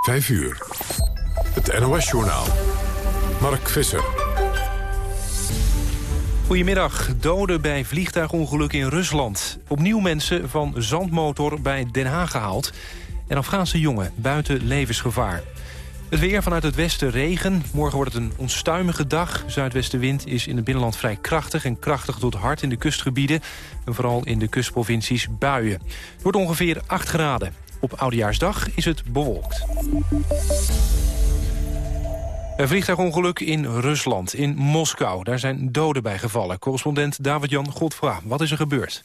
5 uur. Het NOS-journaal. Mark Visser. Goedemiddag. Doden bij vliegtuigongeluk in Rusland. Opnieuw mensen van zandmotor bij Den Haag gehaald. En Afghaanse jongen buiten levensgevaar. Het weer vanuit het westen regen. Morgen wordt het een onstuimige dag. Zuidwestenwind is in het binnenland vrij krachtig... en krachtig tot hard in de kustgebieden. En vooral in de kustprovincies buien. Het wordt ongeveer 8 graden. Op Oudejaarsdag is het bewolkt. Een vliegtuigongeluk in Rusland, in Moskou. Daar zijn doden bij gevallen. Correspondent David-Jan Godfra, wat is er gebeurd?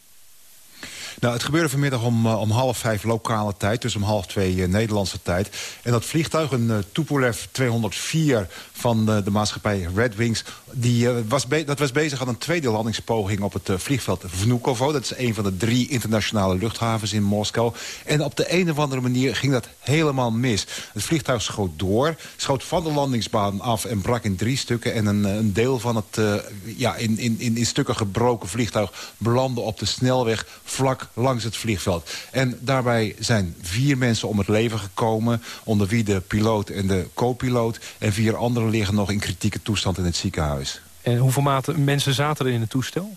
Nou, het gebeurde vanmiddag om, uh, om half vijf lokale tijd, dus om half twee uh, Nederlandse tijd. En dat vliegtuig, een uh, Tupolev 204 van de maatschappij Red Wings... Die, was dat was bezig aan een tweede landingspoging op het vliegveld Vnukovo. Dat is een van de drie internationale luchthavens in Moskou. En op de een of andere manier ging dat helemaal mis. Het vliegtuig schoot door, schoot van de landingsbaan af... en brak in drie stukken. En een, een deel van het ja, in, in, in stukken gebroken vliegtuig... belandde op de snelweg vlak langs het vliegveld. En daarbij zijn vier mensen om het leven gekomen... onder wie de piloot en de co-piloot. En vier anderen liggen nog in kritieke toestand in het ziekenhuis. En hoeveel maten mensen zaten er in het toestel?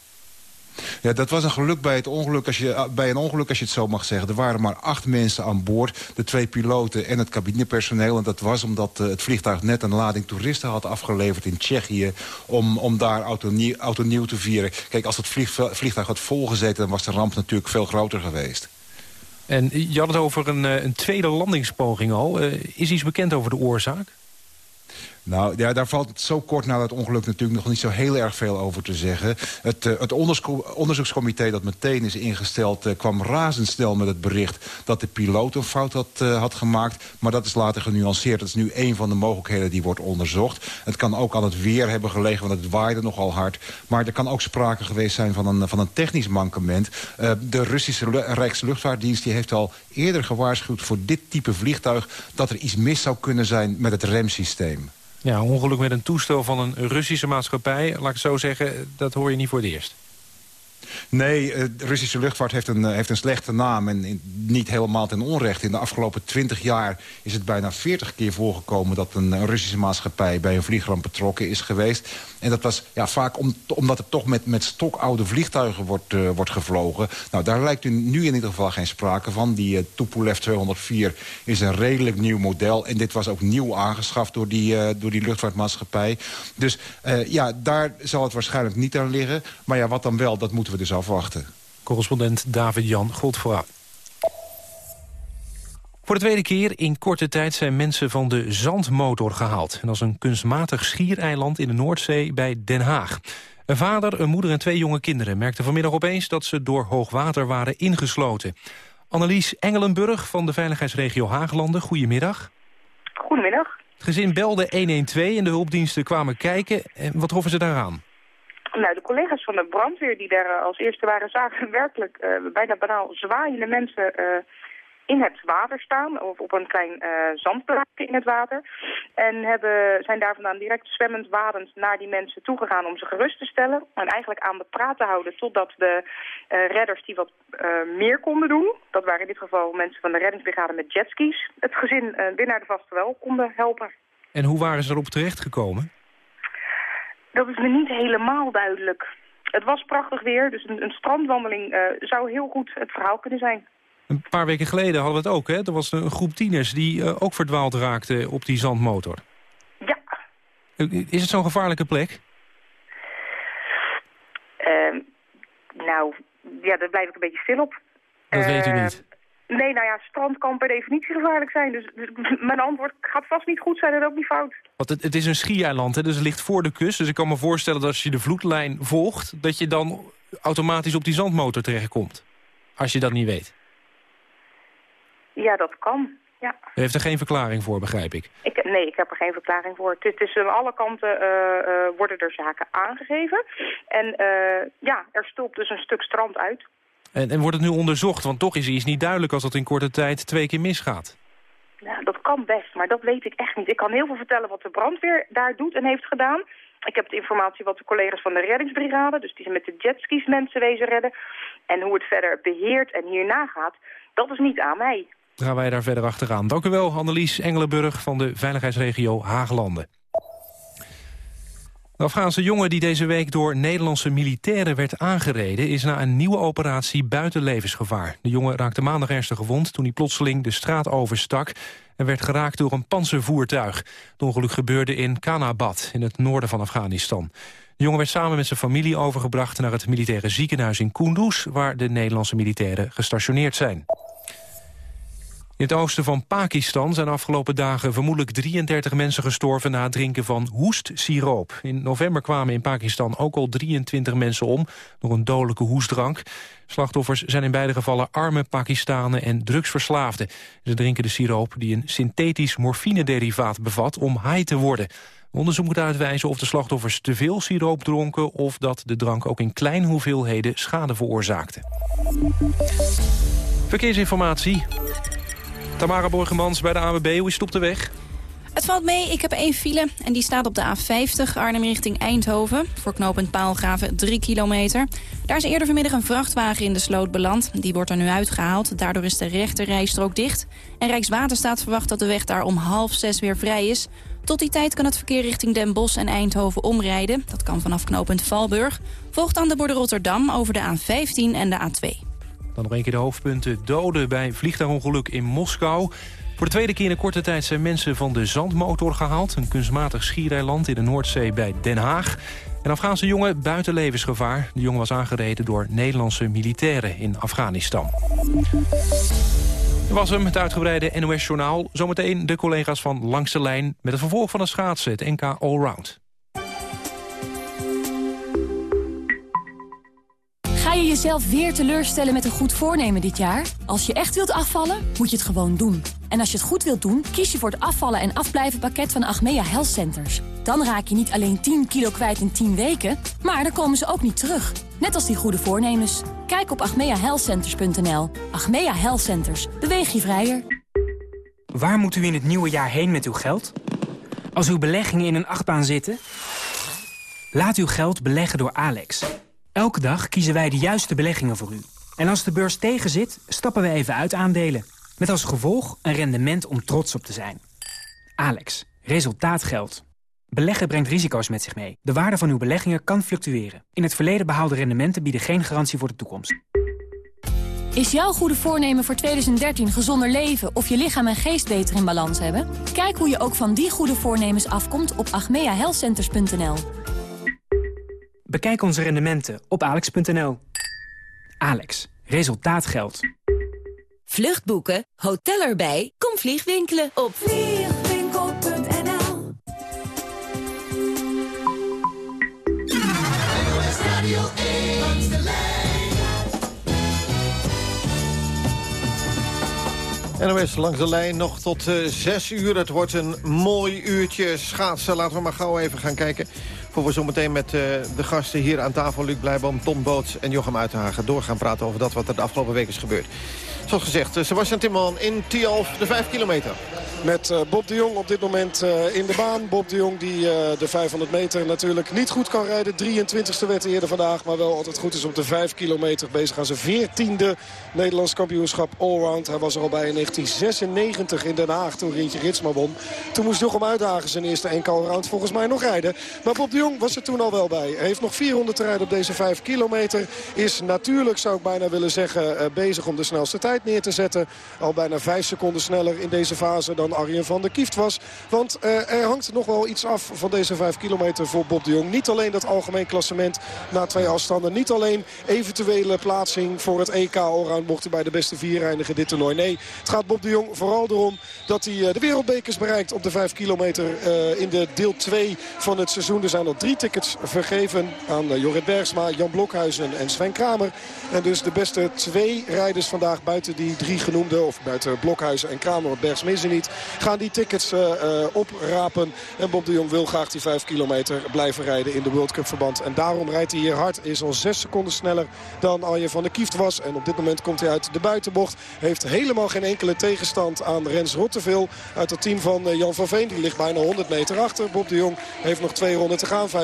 Ja, dat was een geluk bij, het ongeluk als je, eh, bij een ongeluk, als je het zo mag zeggen. Er waren maar acht mensen aan boord. De twee piloten en het cabinepersoneel. En dat was omdat uh, het vliegtuig net een lading toeristen had afgeleverd in Tsjechië... om, om daar auto nieuw te vieren. Kijk, als het vliegtuig had volgezeten... dan was de ramp natuurlijk veel groter geweest. En je had het over een, eh, een tweede landingspoging al. Is iets bekend over de oorzaak? Nou, ja, daar valt zo kort na het ongeluk natuurlijk nog niet zo heel erg veel over te zeggen. Het, uh, het onderzoekscomité dat meteen is ingesteld... Uh, kwam razendsnel met het bericht dat de piloot een fout had, uh, had gemaakt. Maar dat is later genuanceerd. Dat is nu een van de mogelijkheden die wordt onderzocht. Het kan ook aan het weer hebben gelegen, want het waaide nogal hard. Maar er kan ook sprake geweest zijn van een, van een technisch mankement. de Russische Rijksluchtvaartdienst die heeft al eerder gewaarschuwd... voor dit type vliegtuig dat er iets mis zou kunnen zijn met het remsysteem. Ja, ongeluk met een toestel van een Russische maatschappij. Laat ik zo zeggen, dat hoor je niet voor het eerst. Nee, eh, de Russische luchtvaart heeft een, eh, heeft een slechte naam. En niet helemaal ten onrechte. In de afgelopen 20 jaar is het bijna 40 keer voorgekomen... dat een Russische maatschappij bij een vliegramp betrokken is geweest. En dat was ja, vaak om, omdat er toch met, met stokoude vliegtuigen wordt, uh, wordt gevlogen. Nou, daar lijkt u nu in ieder geval geen sprake van. Die Tupolev 204 is een redelijk nieuw model. En dit was ook nieuw aangeschaft door die, door die luchtvaartmaatschappij. Dus ja, daar zal het waarschijnlijk niet aan liggen. Maar ja, wat dan wel, dat moeten we dus afwachten. Correspondent David-Jan Godfra. Voor de tweede keer in korte tijd zijn mensen van de zandmotor gehaald. En dat is een kunstmatig schiereiland in de Noordzee bij Den Haag. Een vader, een moeder en twee jonge kinderen merkten vanmiddag opeens... dat ze door hoogwater waren ingesloten. Annelies Engelenburg van de veiligheidsregio Haaglanden, goedemiddag. Goedemiddag. Het gezin belde 112 en de hulpdiensten kwamen kijken. Wat hoffen ze daaraan? Nou, de collega's van de brandweer die daar eh, als eerste waren... zagen werkelijk uh, bijna banaal zwaaiende mensen... Uh, in het water staan, of op een klein uh, zandplaatje in het water. En hebben, zijn daar vandaan direct zwemmend, wadend naar die mensen toegegaan om ze gerust te stellen. En eigenlijk aan de praat te houden totdat de redders die wat meer konden doen. Dat waren in dit geval mensen van de reddingsbrigade met jetskis. Het gezin weer naar de vaste wel konden helpen. En hoe waren ze erop terechtgekomen? Dat is me niet helemaal duidelijk. Het was prachtig weer, dus een, een strandwandeling zou heel goed het verhaal kunnen zijn. Een paar weken geleden hadden we het ook, hè? Er was een groep tieners die uh, ook verdwaald raakte op die zandmotor. Ja. Is het zo'n gevaarlijke plek? Uh, nou, ja, daar blijf ik een beetje stil op. Dat weet u niet? Nee, nou ja, strand kan per definitie gevaarlijk zijn. Dus, dus, mijn antwoord gaat vast niet goed zijn en ook niet fout. Want het, het is een schiereiland, hè? dus het ligt voor de kust. Dus ik kan me voorstellen dat als je de vloedlijn volgt... dat je dan automatisch op die zandmotor terechtkomt. Als je dat niet weet. Ja, dat kan. Ja. U heeft er geen verklaring voor, begrijp ik? ik nee, ik heb er geen verklaring voor. Het is, het is aan alle kanten uh, uh, worden er zaken aangegeven. En uh, ja, er stopt dus een stuk strand uit. En, en wordt het nu onderzocht? Want toch is iets niet duidelijk als dat in korte tijd twee keer misgaat. Ja, dat kan best, maar dat weet ik echt niet. Ik kan heel veel vertellen wat de brandweer daar doet en heeft gedaan. Ik heb de informatie wat de collega's van de reddingsbrigade, dus die zijn met de jetskis mensen wezen redden. En hoe het verder beheert en hierna gaat, dat is niet aan mij. Gaan wij daar verder achteraan. Dank u wel, Annelies Engelenburg van de veiligheidsregio Haaglanden. De Afghaanse jongen die deze week door Nederlandse militairen werd aangereden... is na een nieuwe operatie buiten levensgevaar. De jongen raakte maandag ernstig gewond toen hij plotseling de straat overstak... en werd geraakt door een panzervoertuig. Het ongeluk gebeurde in Kanabad, in het noorden van Afghanistan. De jongen werd samen met zijn familie overgebracht naar het militaire ziekenhuis in Kunduz... waar de Nederlandse militairen gestationeerd zijn. In het oosten van Pakistan zijn afgelopen dagen vermoedelijk 33 mensen gestorven na het drinken van hoestsiroop. In november kwamen in Pakistan ook al 23 mensen om door een dodelijke hoestdrank. Slachtoffers zijn in beide gevallen arme Pakistanen en drugsverslaafden. Ze drinken de siroop die een synthetisch morfinederivaat bevat om high te worden. Onderzoek moet uitwijzen of de slachtoffers te veel siroop dronken... of dat de drank ook in kleine hoeveelheden schade veroorzaakte. Verkeersinformatie. Tamara Borgemans bij de AWB, hoe is het op de weg? Het valt mee, ik heb één file en die staat op de A50 Arnhem richting Eindhoven. Voor knooppunt Paalgraven 3 kilometer. Daar is eerder vanmiddag een vrachtwagen in de sloot beland. Die wordt er nu uitgehaald, daardoor is de rechte rijstrook dicht. En Rijkswaterstaat verwacht dat de weg daar om half zes weer vrij is. Tot die tijd kan het verkeer richting Den Bosch en Eindhoven omrijden. Dat kan vanaf knooppunt Valburg. Volgt dan de borden Rotterdam over de A15 en de A2. Dan nog een keer de hoofdpunten. Doden bij vliegtuigongeluk in Moskou. Voor de tweede keer in korte tijd zijn mensen van de zandmotor gehaald. Een kunstmatig schiereiland in de Noordzee bij Den Haag. Een Afghaanse jongen buiten levensgevaar. De jongen was aangereden door Nederlandse militairen in Afghanistan. Dat was hem, het uitgebreide NOS-journaal. Zometeen de collega's van Langs de Lijn... met het vervolg van het schaatsen, het NK Allround. Je jezelf weer teleurstellen met een goed voornemen dit jaar? Als je echt wilt afvallen, moet je het gewoon doen. En als je het goed wilt doen, kies je voor het afvallen en afblijven pakket van Achmea Health Centers. Dan raak je niet alleen 10 kilo kwijt in 10 weken, maar dan komen ze ook niet terug. Net als die goede voornemens. Kijk op achmeahealthcenters.nl. Achmea Health Centers. Beweeg je vrijer. Waar moet u in het nieuwe jaar heen met uw geld? Als uw beleggingen in een achtbaan zitten? Laat uw geld beleggen door Alex. Elke dag kiezen wij de juiste beleggingen voor u. En als de beurs tegenzit, stappen we even uit aandelen. Met als gevolg een rendement om trots op te zijn. Alex, resultaat geldt. Beleggen brengt risico's met zich mee. De waarde van uw beleggingen kan fluctueren. In het verleden behaalde rendementen bieden geen garantie voor de toekomst. Is jouw goede voornemen voor 2013 gezonder leven of je lichaam en geest beter in balans hebben? Kijk hoe je ook van die goede voornemens afkomt op agmeahealthcenters.nl. Bekijk onze rendementen op alex.nl. Alex, resultaat geldt. Vluchtboeken, hotel erbij, kom vliegwinkelen op vliegwinkel.nl NOS langs de lijn nog tot uh, 6 uur. Het wordt een mooi uurtje schaatsen. Laten we maar gauw even gaan kijken. We zometeen met uh, de gasten hier aan tafel... Luc Blijboom, Tom Boots en Jochem Uitenhagen... door gaan praten over dat wat er de afgelopen week is gebeurd. Zoals gezegd, uh, Sebastian Timmerman in Tialf, de 5 kilometer. Met uh, Bob de Jong op dit moment uh, in de baan. Bob de Jong die uh, de 500 meter natuurlijk niet goed kan rijden. 23e werd eerder vandaag, maar wel altijd goed is op de 5 kilometer. Bezig aan zijn 14e Nederlands kampioenschap allround. Hij was er al bij in 1996 in Den Haag toen Rintje Ritsma won. Toen moest Jochem Uitdagen zijn eerste enkel allround volgens mij nog rijden. Maar Bob de Jong was er toen al wel bij. Hij heeft nog 400 te rijden op deze 5 kilometer. Is natuurlijk, zou ik bijna willen zeggen, bezig om de snelste tijd neer te zetten. Al bijna 5 seconden sneller in deze fase dan Arjen van der Kieft was. Want uh, er hangt nog wel iets af van deze 5 kilometer voor Bob de Jong. Niet alleen dat algemeen klassement na twee afstanden. Niet alleen eventuele plaatsing voor het EK allround mocht hij bij de beste vier eindigen dit toernooi. Nee, het gaat Bob de Jong vooral erom dat hij uh, de wereldbekers bereikt op de 5 kilometer uh, in de deel 2 van het seizoen. Er zijn al drie tickets vergeven aan Jorrit Bergsma, Jan Blokhuizen en Sven Kramer. En dus de beste twee rijders vandaag buiten die drie genoemde, of buiten Blokhuizen en Kramer, Bergsma is er niet, gaan die tickets oprapen. En Bob de Jong wil graag die 5 kilometer blijven rijden in de World Cup verband. En daarom rijdt hij hier hard. Is al 6 seconden sneller dan Arjen van der Kieft was. En op dit moment komt hij uit de buitenbocht. Heeft helemaal geen enkele tegenstand aan Rens Rottevel. Uit het team van Jan van Veen. Die ligt bijna 100 meter achter. Bob de Jong heeft nog twee ronden te gaan. 5.19.71.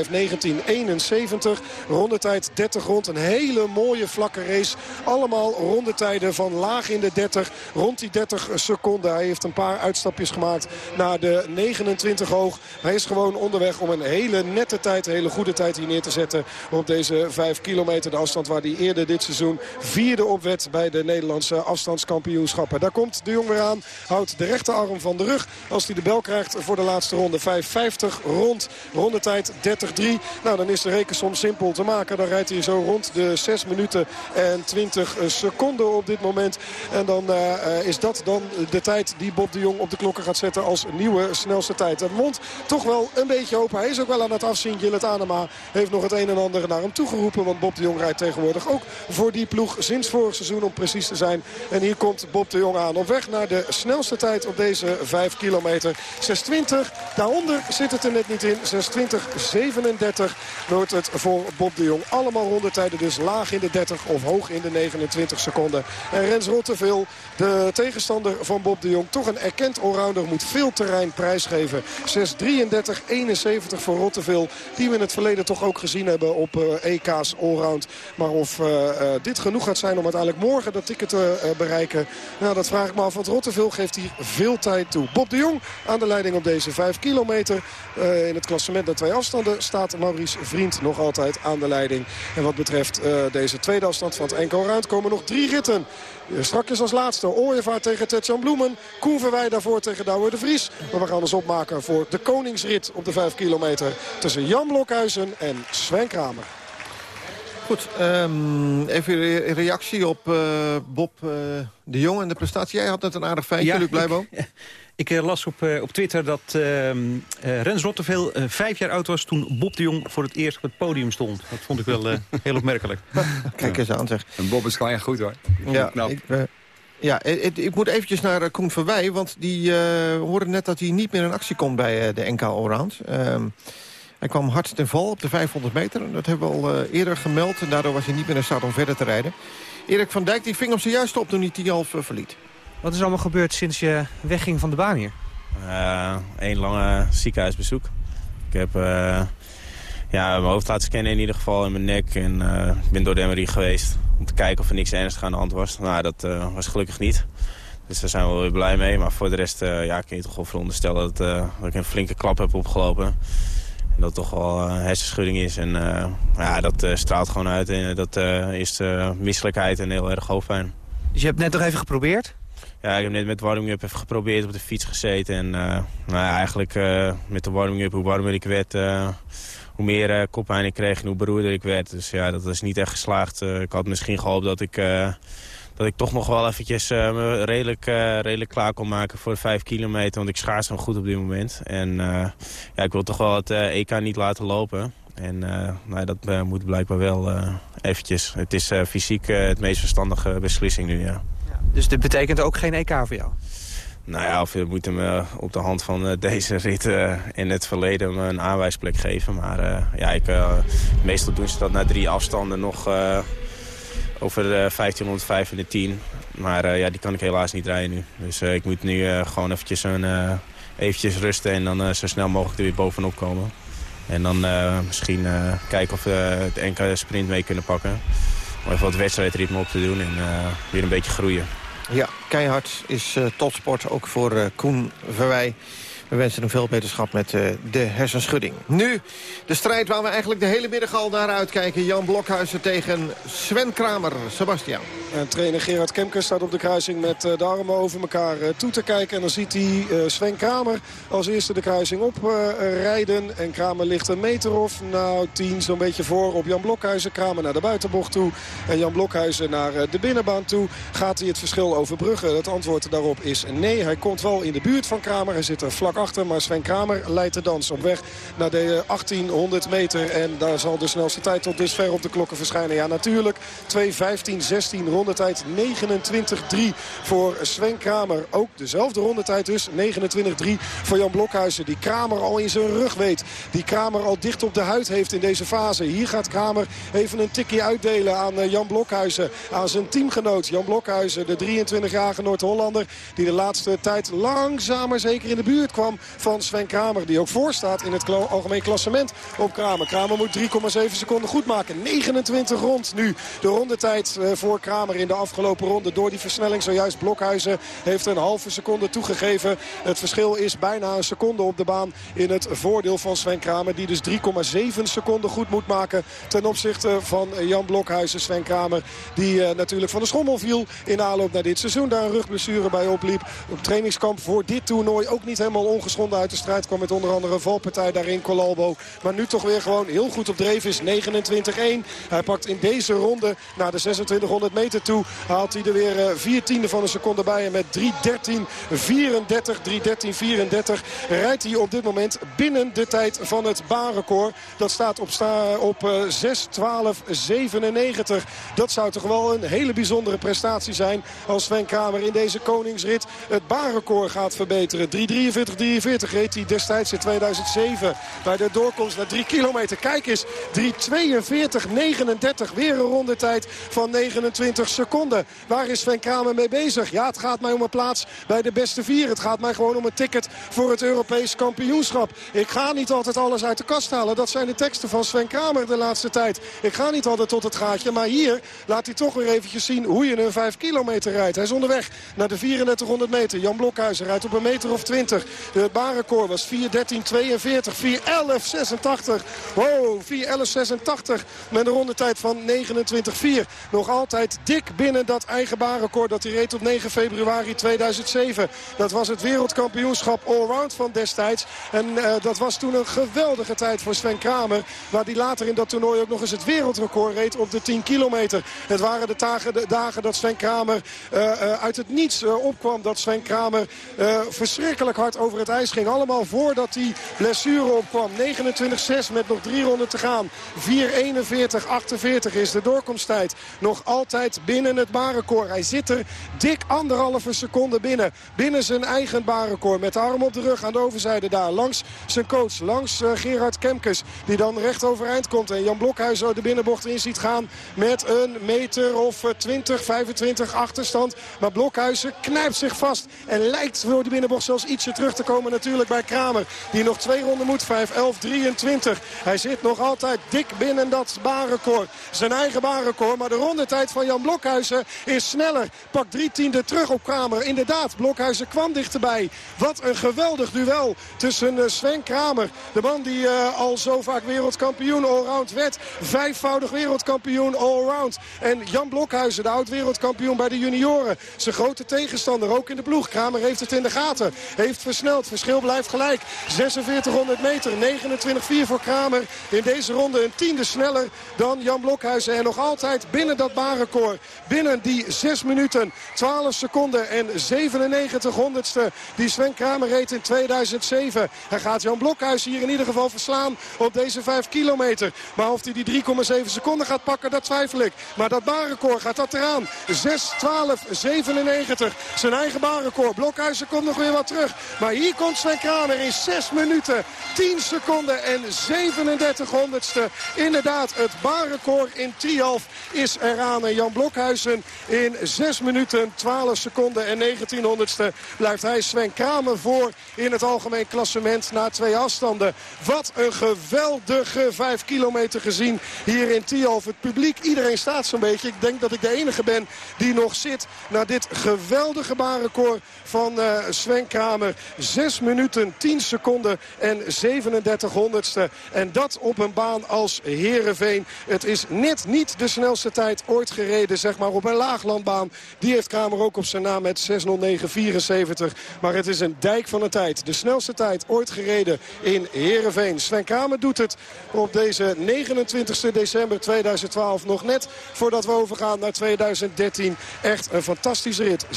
Rondetijd 30 rond. Een hele mooie vlakke race. Allemaal rondetijden van laag in de 30. Rond die 30 seconden. Hij heeft een paar uitstapjes gemaakt naar de 29 hoog. Hij is gewoon onderweg om een hele nette tijd, een hele goede tijd hier neer te zetten. Op deze 5 kilometer. De afstand waar hij eerder dit seizoen vierde op werd bij de Nederlandse afstandskampioenschappen. Daar komt de jong weer aan. Houdt de rechterarm van de rug als hij de bel krijgt voor de laatste ronde. 5.50 rond. Rondetijd 30-3. Nou, dan is de rekensom simpel te maken. Dan rijdt hij zo rond de 6 minuten en 20 seconden op dit moment. En dan uh, is dat dan de tijd die Bob de Jong op de klokken gaat zetten als nieuwe snelste tijd. Het mond toch wel een beetje open. Hij is ook wel aan het afzien. Gillet Anema heeft nog het een en ander naar hem toegeroepen. Want Bob de Jong rijdt tegenwoordig ook voor die ploeg sinds vorig seizoen om precies te zijn. En hier komt Bob de Jong aan op weg naar de snelste tijd op deze 5 kilometer. 6.20, daaronder zit het er net niet in. 6.20, 37 wordt het voor Bob de Jong. Allemaal rondetijden dus laag in de 30 of hoog in de 29 seconden. En Rens Rotteveel, de tegenstander van Bob de Jong, toch een erkend allrounder, moet veel terrein prijsgeven. 6.33, 71 voor Rotteveel, die we in het verleden toch ook gezien hebben op uh, EK's allround. Maar of uh, uh, dit genoeg gaat zijn om uiteindelijk morgen dat ticket te bereiken, nou, dat vraag ik me af. Want Rotteveel geeft hier veel tijd toe. Bob de Jong aan de leiding op deze 5 kilometer. in het klassement naar twee afstanden staat Maurice Vriend nog altijd aan de leiding. En wat betreft deze tweede afstand van het enkel ruimte komen nog drie ritten. Strakjes als laatste Ooyevaart tegen Tetjan Bloemen. Koen Verwij daarvoor tegen Douwe de Vries. Maar we gaan ons opmaken voor de koningsrit op de 5 kilometer. Tussen Jan Blokhuizen en Sven Kramer. Goed, um, even een reactie op uh, Bob uh, de Jong en de prestatie. Jij had net een aardig feitje, ja, Luc Blijbo. Ik, uh, las op, op Twitter dat ehm, Rens Rotteveel vijf jaar oud was... toen Bob de Jong voor het eerst op het podium stond. Dat vond ik wel heel opmerkelijk. Kijk eens aan, zeg. En Bob is gewoon goed, hoor. Ja, knap. Ik, ja, ik, ik, moet eventjes naar Koen Verwij, want die hoorde net dat hij niet meer in actie komt bij de NK Allround. Um, hij kwam hard ten val op de 500 meter. Dat hebben we al uh, eerder gemeld. En daardoor was hij niet meer in staat om verder te rijden. Erik van Dijk die ving hem zojuist op toen hij Tialf uh, verliet. Wat is allemaal gebeurd sinds je wegging van de baan hier? Eén lange ziekenhuisbezoek. Ik heb ja, mijn hoofd laten scannen in ieder geval in mijn nek. En ik ben door de MRI geweest om te kijken of er niks ernstigs aan de hand was. Nou, dat was gelukkig niet. Dus daar zijn we wel weer blij mee. Maar voor de rest ja, kun je toch wel veronderstellen dat, dat ik een flinke klap heb opgelopen. En dat het toch wel een hersenschudding is. En uh, ja, dat uh, straalt gewoon uit. En dat uh, is misselijkheid en heel erg hoofdpijn. Dus je hebt net nog even geprobeerd? Ja, ik heb net met warming-up even geprobeerd op de fiets gezeten. En nou ja, eigenlijk met de warming-up, hoe warmer ik werd... hoe meer koppijn ik kreeg en hoe beroerder ik werd. Dus ja, dat is niet echt geslaagd. ik had misschien gehoopt dat ik dat ik toch nog wel eventjes me redelijk, redelijk klaar kon maken voor de 5 kilometer. Want ik schaars hem goed op dit moment. En ja, ik wil toch wel het EK niet laten lopen. En nou, dat moet blijkbaar wel eventjes. Het is fysiek het meest verstandige beslissing nu, ja. Dus dit betekent ook geen EK voor jou? Nou ja, of je moet hem op de hand van deze rit in het verleden een aanwijsplek geven. Maar ja, ik, meestal doen ze dat na drie afstanden nog over de 1505 en de 10. Maar ja, die kan ik helaas niet rijden nu. Dus ik moet nu gewoon eventjes, een, eventjes rusten en dan zo snel mogelijk er weer bovenop komen. En dan misschien kijken of we het enkele sprint mee kunnen pakken. Om even wat wedstrijdritme op te doen en weer een beetje groeien. Ja, keihard is topsport ook voor Koen Verwij. We wensen hem veel beterschap met uh, de hersenschudding. Nu de strijd waar we eigenlijk de hele middag al naar uitkijken. Jan Blokhuizen tegen Sven Kramer. Sebastian. En trainer Gerard Kemke staat op de kruising met uh, de armen over elkaar toe te kijken. En dan ziet hij Sven Kramer als eerste de kruising oprijden. en Kramer ligt een meter of nou tien zo'n beetje voor op Jan Blokhuizen. Kramer naar de buitenbocht toe. En Jan Blokhuizen naar de binnenbaan toe. Gaat hij het verschil overbruggen? Het antwoord daarop is nee. Hij komt wel in de buurt van Kramer. Hij zit er vlak achter. Maar Sven Kramer leidt de dans op weg naar de 1800 meter. En daar zal de snelste tijd tot dusver op de klokken verschijnen. Ja, natuurlijk. 2.15.16 rondetijd 29.3 voor Sven Kramer. Ook dezelfde rondetijd dus. 29.3 voor Jan Blokhuizen. Die Kramer al in zijn rug weet. Die Kramer al dicht op de huid heeft in deze fase. Hier gaat Kramer even een tikje uitdelen aan eh, Jan Blokhuizen. Aan zijn teamgenoot Jan Blokhuizen. De 23-jarige Noord-Hollander. Die de laatste tijd langzamer zeker in de buurt kwam van Sven Kramer. Die ook voorstaat in het algemeen klassement op Kramer. Kramer moet 3,7 seconden goed maken. 29 rond nu. De rondetijd eh, voor Kramer in de afgelopen ronde. Door die versnelling zojuist Blokhuizen heeft een halve seconde toegegeven. Het verschil is bijna een seconde op de baan in het voordeel van Sven Kramer. Die dus 3,7 seconden goed moet maken ten opzichte van Jan Blokhuizen. Sven Kramer die uh, natuurlijk van de schommel viel in aanloop naar dit seizoen. Daar een rugblessure bij opliep. Op trainingskamp voor dit toernooi ook niet helemaal ongeschonden uit de strijd. Kwam met onder andere een valpartij daarin Colalbo. Maar nu toch weer gewoon heel goed op dreef is. 29-1. Hij pakt in deze ronde naar de 2600 meter toe. Haalt hij er weer uh, vier tiende van een seconde bij. En met 3.13.34, 3.13.34 rijdt hij op dit moment binnen de tijd van het baanrecord. Dat staat op, sta, op uh, 6.12.97. Dat zou toch wel een hele bijzondere prestatie zijn als Sven Kramer in deze koningsrit het baanrecord gaat verbeteren. 3.43.43 reed hij destijds in 2007 bij de doorkomst naar 3 kilometer. Kijk eens, 3.42.39 weer een rondetijd van 29 seconden. Waar is Sven Kramer mee bezig? Ja, het gaat mij om een plaats bij de beste vier. Het gaat mij gewoon om een ticket voor het Europees kampioenschap. Ik ga niet altijd alles uit de kast halen. Dat zijn de teksten van Sven Kramer de laatste tijd. Ik ga niet altijd tot het gaatje. Maar hier laat hij toch weer eventjes zien hoe je een 5 kilometer rijdt. Hij is onderweg naar de 3400 meter. Jan Blokhuizen rijdt op een meter of 20. Het baanrecord was 4.13.42, 4.11.86. Wow, 4.11.86 met een rondetijd van 29.4. Nog altijd dik binnen dat eigen baanrecord dat hij reed op 9 februari 2007. Dat was het wereldkampioenschap allround van destijds. En uh, dat was toen een geweldige tijd voor Sven Kramer. Waar die later in dat toernooi ook nog eens het wereldrecord reed op de 10 kilometer. Het waren de, dagen, de dagen dat Sven Kramer uh, uh, uit het niets opkwam. Dat Sven Kramer verschrikkelijk hard over het ijs ging. Allemaal voordat die blessure opkwam. 29-6 met nog drie ronden te gaan. 4.41-48 is de doorkomsttijd. Nog altijd binnen het baanrecord. Hij zit er dik anderhalve seconde binnen. Binnen zijn eigen baanrecord. Met de arm op de rug aan de overzijde daar. Langs zijn coach. Langs uh, Gerard Kemkes. Die dan recht overeind komt. En Jan Blokhuis de binnenbocht in ziet gaan. Met een meter of 20, 25 achterstand. Maar Blokhuizen knijpt zich vast. En lijkt voor de binnenbocht zelfs ietsje terug te komen natuurlijk bij Kramer. Die nog twee ronden moet. 5, 11, 23. Hij zit nog altijd dik binnen dat baanrecord. Zijn eigen baanrecord. Maar de rondetijd van Jan Blokhuizen is sneller. Pak drie tiende terug op Kramer. Inderdaad, Blokhuizen kwam dichterbij. Wat een geweldig duel tussen Sven Kramer. De man die uh, al zo vaak wereldkampioen allround werd. Vijfvoudig wereldkampioen allround. En Jan Blokhuizen, de oud-wereldkampioen bij de junioren. Zijn grote tegenstander, ook in de ploeg. Kramer heeft het in de gaten. Heeft versneld. Verschil blijft gelijk. 4600 meter. 29-4 voor Kramer. In deze ronde een tiende sneller dan Jan Blokhuizen. En nog altijd binnen dat baanrecord. Binnen die 6 minuten, 12 seconden en 97 honderdste die Sven Kramer reed in 2007. Hij gaat Jan Blokhuizen hier in ieder geval verslaan op deze 5 kilometer. Maar of hij die 3,7 seconden gaat pakken, dat twijfel ik. Maar dat baanrecord gaat dat eraan. 6, 12, 97. Zijn eigen baanrecord. Blokhuizen komt nog weer wat terug. Maar hier Sven Kramer in 6 minuten, 10 seconden en 37 honderdste. Inderdaad, het baanrecord in Trialf is eraan. En Jan Blokhuizen in 6 minuten, 12 seconden en 19 honderdste blijft hij Sven Kramer voor in het algemeen klassement na twee afstanden. Wat een geweldige 5 kilometer gezien hier in Tialf. Het publiek, iedereen staat zo'n beetje. Ik denk dat ik de enige ben die nog zit naar dit geweldige baanrecord van uh, Sven Kramer. 6 minuten, 10 seconden en 37 honderdste. En dat op een baan als Herenveen. Het is net niet de snelste tijd ooit gereden, zeg maar, op een laaglandbaan. Die heeft Kramer ook op zijn naam met 6.09.74. Maar het is een dijk van een tijd. De snelste tijd ooit gereden in Herenveen. Sven Kramer doet het op deze 29 december 2012. Nog net voordat we overgaan naar 2013. Echt een fantastische rit. 16.37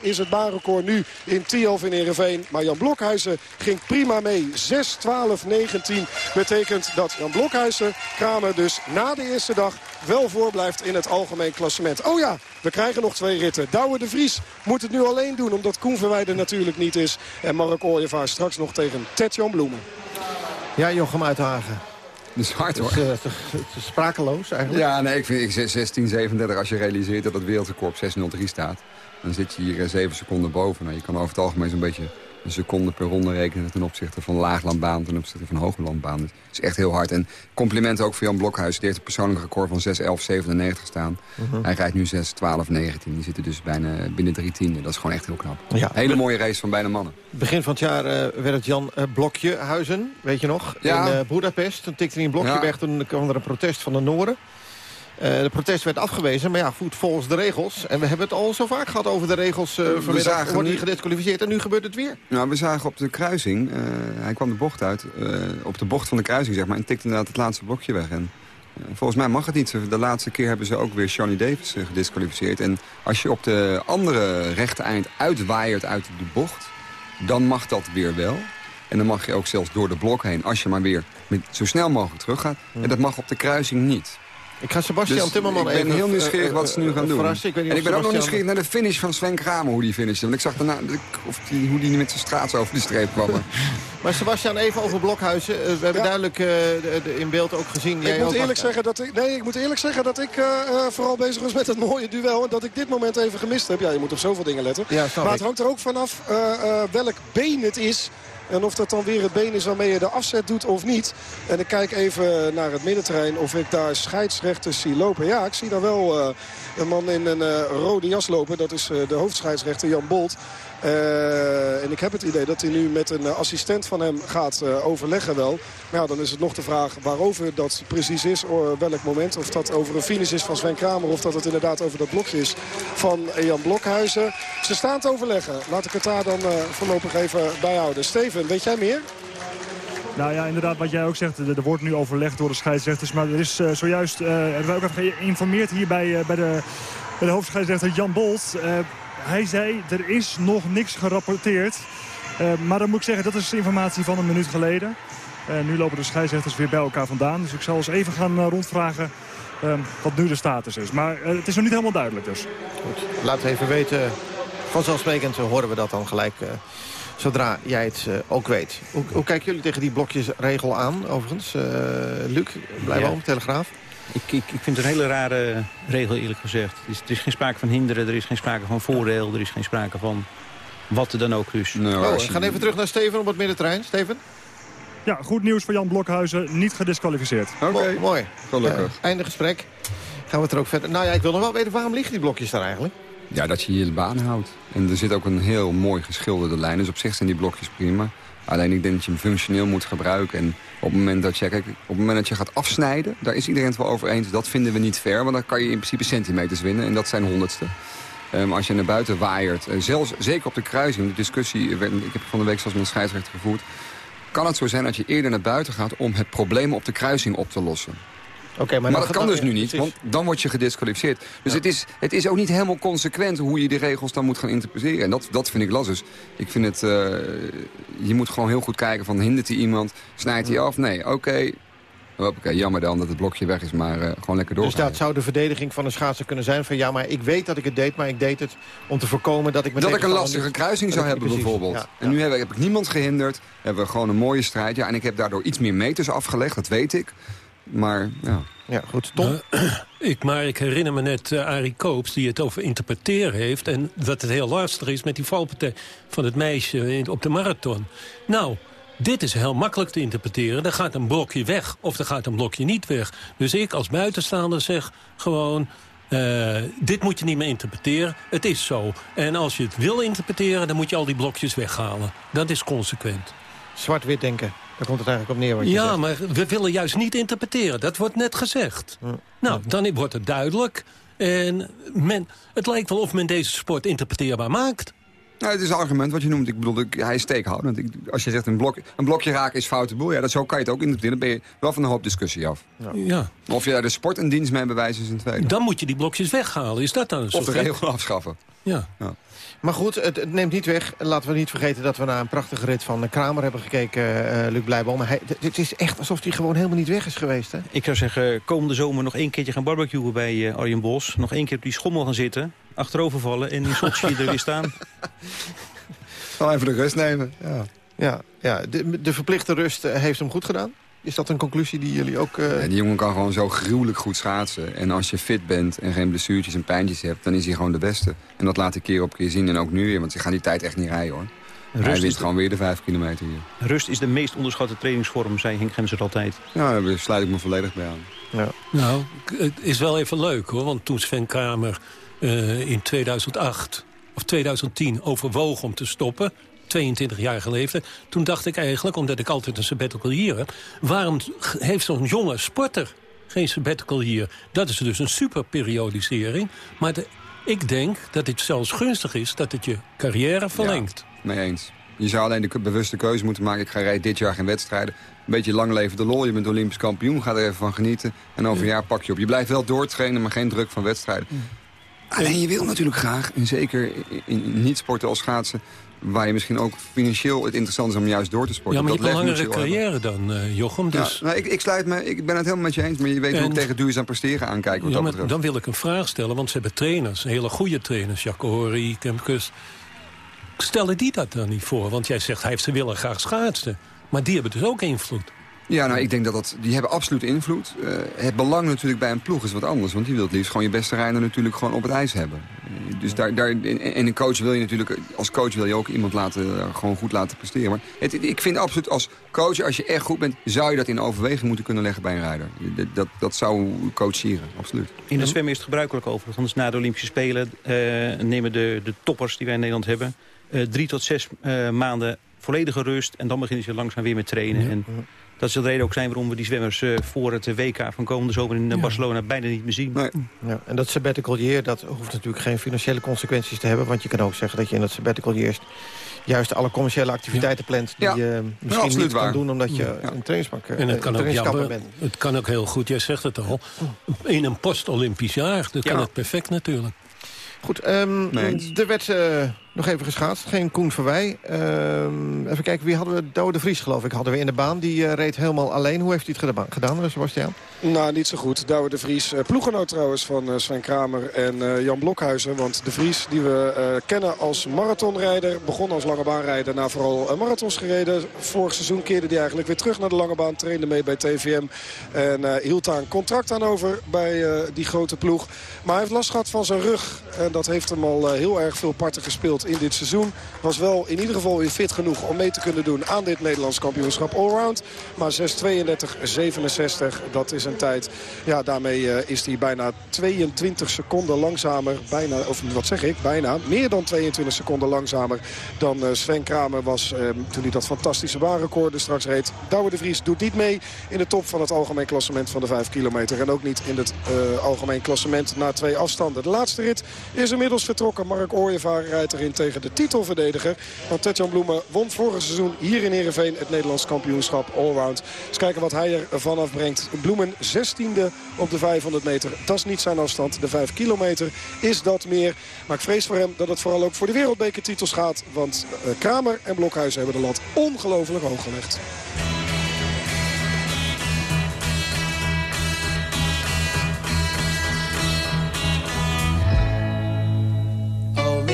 is het baanrecord nu in in Tialf in Ereveen. Maar Jan Blokhuizen ging prima mee. 6, 12, 19 betekent dat Jan Blokhuizen, Kramer dus na de eerste dag wel voorblijft in het algemeen klassement. Oh ja, we krijgen nog twee ritten. Douwe de Vries moet het nu alleen doen omdat Koen Verweijden natuurlijk niet is. En Mark Ooyevaar straks nog tegen Ted-Jan Bloemen. Ja, Jochem Uithagen. Dat is hard hoor. Het is, het is sprakeloos eigenlijk. Ja, nee, ik vind ik 16:37 als je realiseert dat het wereldrecord op 6.03 staat. Dan zit je hier 7 seconden boven. Nou, je kan over het algemeen zo'n beetje een seconde per ronde rekenen... ten opzichte van laaglandbaan, ten opzichte van hooglandbaan. Dus het is echt heel hard. En complimenten ook voor Jan Blokhuis. Die heeft een persoonlijk record van 6.11.97 staan. Uh -huh. Hij rijdt nu 6.12.19. Die zitten dus bijna binnen drie tienden. Dat is gewoon echt heel knap. Ja. Hele mooie race van beide mannen. Begin van het jaar uh, werd het Jan uh, Blokjehuizen, weet je nog? Ja. In Budapest. Toen tikte hij een blokje ja. weg. Toen kwam er een protest van de Noorden. Uh, de protest werd afgewezen, maar ja, goed, volgens de regels. En we hebben het al zo vaak gehad over de regels. Uh, vanmiddag wordt hij gedisqualificeerd en nu gebeurt het weer. Nou, we zagen op de kruising, hij kwam de bocht uit, op de bocht van de kruising, zeg maar, en tikte inderdaad het laatste blokje weg. En volgens mij mag het niet. De laatste keer hebben ze ook weer Johnny Davis gedisqualificeerd. En als je op de andere rechte eind uitwaaiert uit de bocht, dan mag dat weer wel. En dan mag je ook zelfs door de blok heen, als je maar weer met, zo snel mogelijk teruggaat. En dat mag op de kruising niet. Ik ga Sebastian dus Timmerman even... Ik ben heel nieuwsgierig uh, uh, wat ze nu gaan doen. Ik weet en ik ben ook nog nieuwsgierig naar de finish van Sven Kramer, hoe die finishte. Want ik zag daarna of die, hoe die met zijn straat over de streep kwam. maar Sebastian, even over Blokhuizen. Uh, we hebben ja. duidelijk de, de, in beeld ook gezien... Ik moet, eerlijk zeggen dat ik, nee, ik moet eerlijk zeggen dat ik vooral bezig was met het mooie duel. En dat ik dit moment even gemist heb. Ja, je moet op zoveel dingen letten. Ja, maar het hangt er ook vanaf welk been het is... En of dat dan weer het been is waarmee je de afzet doet of niet. En ik kijk even naar het middenterrein of ik daar scheidsrechters zie lopen. Ja, ik zie daar wel uh, een man in een uh, rode jas lopen. Dat is uh, de hoofdscheidsrechter Jan Bolt. Uh, en ik heb het idee dat hij nu met een assistent van hem gaat uh, overleggen wel. Maar ja, dan is het nog de vraag waarover dat precies is. Of welk moment. Of dat over een finish is van Sven Kramer. Of dat het inderdaad over dat blokje is van Jan Blokhuizen. Ze staan te overleggen. Laat ik het daar dan voorlopig even bij houden. Steven, weet jij meer? Nou ja, inderdaad, wat jij ook zegt, er wordt nu overlegd door de scheidsrechters. Maar er is zojuist, uh, er werd ook even geïnformeerd hier bij, bij, de, de hoofdscheidsrechter Jan Bolt. Hij zei, er is nog niks gerapporteerd. maar dan moet ik zeggen, dat is informatie van een minuut geleden. nu lopen de scheidsrechters weer bij elkaar vandaan. Dus ik zal eens even gaan rondvragen wat nu de status is. Maar het is nog niet helemaal duidelijk dus. Goed, laat even weten. Vanzelfsprekend horen we dat dan gelijk zodra jij het uh, ook weet. Hoe, hoe, kijken jullie tegen die blokjesregel aan, overigens? Uh, Luc, Blijboom, ja. Telegraaf? Ik, ik, ik vind het een hele rare regel, eerlijk gezegd. Er is, er is geen sprake van hinderen, er is geen sprake van voordeel... er is geen sprake van wat er dan ook dus. Nou, oh, we gaan even terug naar Steven op het middenterrein. Steven? Ja, goed nieuws voor Jan Blokhuizen. Niet gedisqualificeerd. Oké, okay. mooi. Gelukkig. Uh, einde gesprek. Gaan we het er ook verder... Nou ja, ik wil nog wel weten, waarom liggen die blokjes daar eigenlijk? Ja, dat je hier de baan houdt. En er zit ook een heel mooi geschilderde lijn. Dus op zich zijn die blokjes prima. Alleen ik denk dat je hem functioneel moet gebruiken. En op het moment dat je, op het moment dat je gaat afsnijden... daar is iedereen het wel over eens. Dat vinden we niet fair, want dan kan je in principe centimeters winnen. En dat zijn honderdste. Um, als je naar buiten waaiert, uh, zelfs, zeker op de kruising... de discussie, werd, ik heb van de week zelfs met een scheidsrechter gevoerd... kan het zo zijn dat je eerder naar buiten gaat... om het probleem op de kruising op te lossen. Okay, maar, maar dat kan dus nu niet, want dan word je gedisqualificeerd. Dus ja. het, is, het is ook niet helemaal consequent hoe je de regels dan moet gaan interpreteren. En dat, dat vind ik lastig. Dus ik vind het, uh, je moet gewoon heel goed kijken van hindert hij iemand, snijdt hij af? Nee, oké. Okay. Okay, jammer dan dat het blokje weg is, maar uh, gewoon lekker door. Dus dat zou de verdediging van een schaatser kunnen zijn van... ja, maar ik weet dat ik het deed, maar ik deed het om te voorkomen dat ik... Dat ik een lastige niet... kruising zou hebben precies, bijvoorbeeld. Ja, en ja. nu heb, heb ik niemand gehinderd, hebben we gewoon een mooie strijd. Ja, en ik heb daardoor iets meer meters afgelegd, dat weet ik. Maar ja... Ja, goed. Tom? Uh, ik, maar ik herinner me net uh, Arie Koops die het over interpreteren heeft... en dat het heel lastig is met die valpartij van het meisje op de marathon. Nou, dit is heel makkelijk te interpreteren. Er gaat een blokje weg of er gaat een blokje niet weg. Dus ik als buitenstaander zeg gewoon... Uh, dit moet je niet meer interpreteren. Het is zo. En als je het wil interpreteren, dan moet je al die blokjes weghalen. Dat is consequent. Zwart-wit denken. Daar komt het eigenlijk op neer wat je Ja, zegt. maar we willen juist niet interpreteren. Dat wordt net gezegd. Ja. Nou, dan wordt het duidelijk. En men, het lijkt wel of men deze sport interpreteerbaar maakt. Nou, het is een argument wat je noemt. Ik bedoel, ik, hij is steekhoudend. Ik, als je zegt een, blok, een blokje raken is foute boel, ja, dat zo kan je het ook interpreteren. Dan ben je wel van een hoop discussie af. Ja. ja. Of je daar de sport een dienst mee bewijst is een tweede. Dan moet je die blokjes weghalen. Is dat dan een Of de regel afschaffen. Ja. ja. Maar goed, het, het, neemt niet weg. Laten we niet vergeten dat we naar een prachtige rit van Kramer hebben gekeken, uh, Luc Blijboom. Maar hij, het is echt alsof hij gewoon helemaal niet weg is geweest, hè? Ik zou zeggen, komende zomer nog één keertje gaan barbecuen bij uh, Arjen Bos. Nog één keer op die schommel gaan zitten, achterovervallen en in Sochi er weer staan. Gewoon even de rust nemen, ja. Ja, ja. De, de verplichte rust heeft hem goed gedaan? Is dat een conclusie die jullie ook... Uh... Ja, die jongen kan gewoon zo gruwelijk goed schaatsen. En als je fit bent en geen blessuurtjes en pijntjes hebt... dan is hij gewoon de beste. En dat laat ik keer op keer zien en ook nu weer. Want ze gaan die tijd echt niet rijden, hoor. Rust hij wint gewoon weer de vijf kilometer hier. Rust is de meest onderschatte trainingsvorm, zei Henk Gemser altijd. Ja, daar sluit ik me volledig bij aan. Ja. Nou, het is wel even leuk, hoor. Want toen Sven Kramer uh, in 2008 of 2010 overwoog om te stoppen... 22 jaar geleefd. Toen dacht ik eigenlijk, omdat ik altijd een sabbatical hier heb... waarom heeft zo'n jonge sporter geen sabbatical hier? Dat is dus een superperiodisering. Maar de, ik denk dat het zelfs gunstig is dat het je carrière verlengt. Ja, mee eens. Je zou alleen de bewuste keuze moeten maken. Ik ga rijden dit jaar geen wedstrijden. Een beetje lang leven de lol. Je bent Olympisch kampioen. Ga er even van genieten. En over een jaar pak je op. Je blijft wel doortrainen, maar geen druk van wedstrijden. Alleen je wil natuurlijk graag, en zeker in niet-sporten als schaatsen waar je misschien ook financieel het interessant is om juist door te sporten. Ja, maar je hebt een langere carrière dan, uh, Jochem. Dus... Ja, nou, ik, ik, sluit me, ik ben het helemaal met je eens, maar je weet en... ook tegen duurzaam presteren aankijken. Wat ja, dat maar dan wil ik een vraag stellen, want ze hebben trainers, hele goede trainers, Jacques Horry, Kemkus. Stellen die dat dan niet voor? Want jij zegt, hij heeft ze willen graag schaatsen. Maar die hebben dus ook invloed. Ja, nou, ik denk dat, dat die hebben absoluut invloed. Uh, het belang natuurlijk bij een ploeg is wat anders. Want die wil het liefst gewoon je beste rijder natuurlijk gewoon op het ijs hebben. Dus daar, daar, en een coach wil je natuurlijk, als coach wil je ook iemand laten, eh, gewoon goed laten presteren. Maar het, ik vind absoluut als coach, als je echt goed bent, zou je dat in overweging moeten kunnen leggen bij een rijder. Dat, dat, dat zou coacheren, absoluut. In de zwemmen is het gebruikelijk overigens. Na de Olympische Spelen uh, nemen de, de toppers die wij in Nederland hebben, uh, drie tot zes maanden volledige rust. En dan beginnen ze langzaam weer met trainen. En dat is de reden ook zijn waarom we die zwemmers uh, voor het WK van komende zomer in Barcelona bijna niet meer zien. Nee. Ja, en dat sabbatical year, dat hoeft natuurlijk geen financiële consequenties te hebben. Want je kan ook zeggen dat je in dat sabbatical year juist alle commerciële activiteiten plant... die je misschien niet kan doen omdat je een trainingspak En het kan, ook, bent. het kan ook heel goed, jij zegt het al, in een post-Olympisch jaar. Dat kan het perfect natuurlijk. Goed, um, er werd uh, nog even geschaatst. Geen Koen Verwij. Uh, even kijken, wie hadden we? Douwe de Vries, geloof ik, hadden we in de baan. Die uh, reed helemaal alleen. Hoe heeft hij het gedaan, Sebastian? Nou, niet zo goed. Douwe de Vries, uh, ploegenoot trouwens van Sven Kramer en Jan Blokhuizen. Want de Vries, die we kennen als marathonrijder... begon als lange baanrijder, na vooral marathons gereden. Vorig seizoen keerde hij eigenlijk weer terug naar de lange baan. Trainde mee bij TVM en hield daar een contract aan over bij die grote ploeg. Maar hij heeft last gehad van zijn rug. En dat heeft hem al heel erg veel parten gespeeld in dit seizoen. Was wel in ieder geval weer fit genoeg om mee te kunnen doen aan dit Nederlands kampioenschap allround. Maar 6.32.67, dat is een tijd. Ja, daarmee uh, is hij bijna 22 seconden langzamer. Bijna, of wat zeg ik, bijna. Meer dan 22 seconden langzamer dan uh, Sven Kramer was uh, toen hij dat fantastische baanrecord straks reed. Douwe de Vries doet niet mee in de top van het algemeen klassement van de 5 kilometer. En ook niet in het algemeen klassement na twee afstanden. De laatste rit is inmiddels vertrokken. Mark Ooyevaar rijdt erin tegen de titelverdediger. Want Tetjan Bloemen won vorig seizoen hier in Heerenveen het Nederlands kampioenschap allround. Dus kijken wat hij er vanaf brengt. Bloemen 16e op de 500 meter. Dat is niet zijn afstand. De 5 kilometer is dat meer. Maar ik vrees voor hem dat het vooral ook voor de wereldbekertitels gaat. Want eh, Kramer en Blokhuizen hebben de lat ongelooflijk hoog gelegd.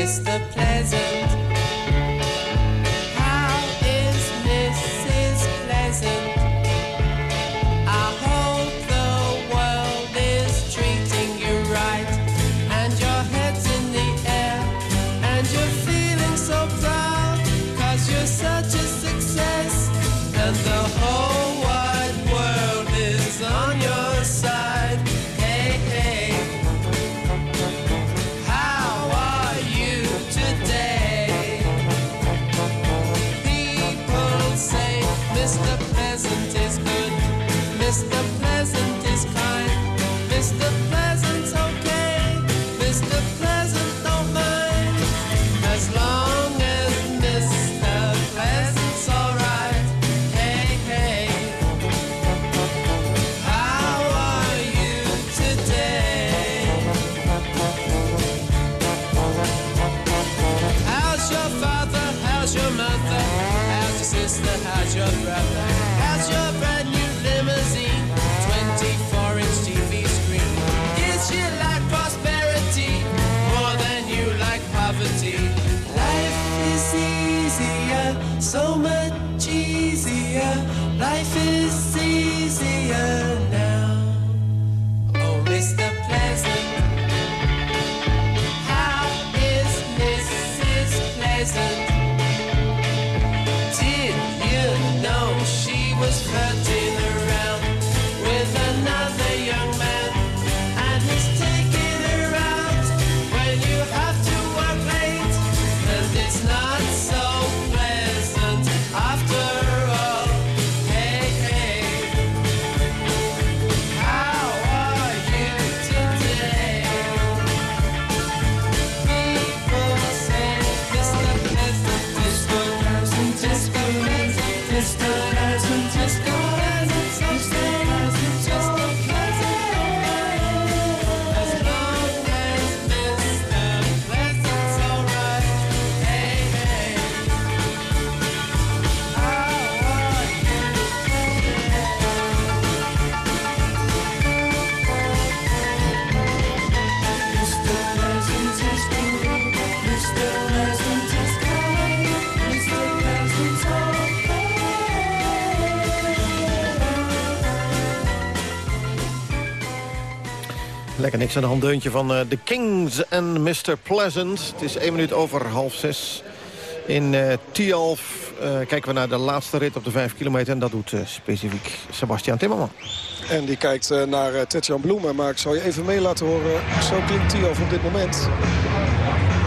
Mr. Pleasant. Niks aan de hand deuntje van eh, The Kings en Mr. Pleasant. Het is één minuut over half zes. In eh Tialf eh, kijken we naar de laatste rit op de vijf kilometer. En dat doet eh, specifiek Sebastian Timmerman. En die kijkt naar uh, Tetjan Bloemen. Maar ik zal je even mee laten horen. Zo klinkt Tialf op dit moment.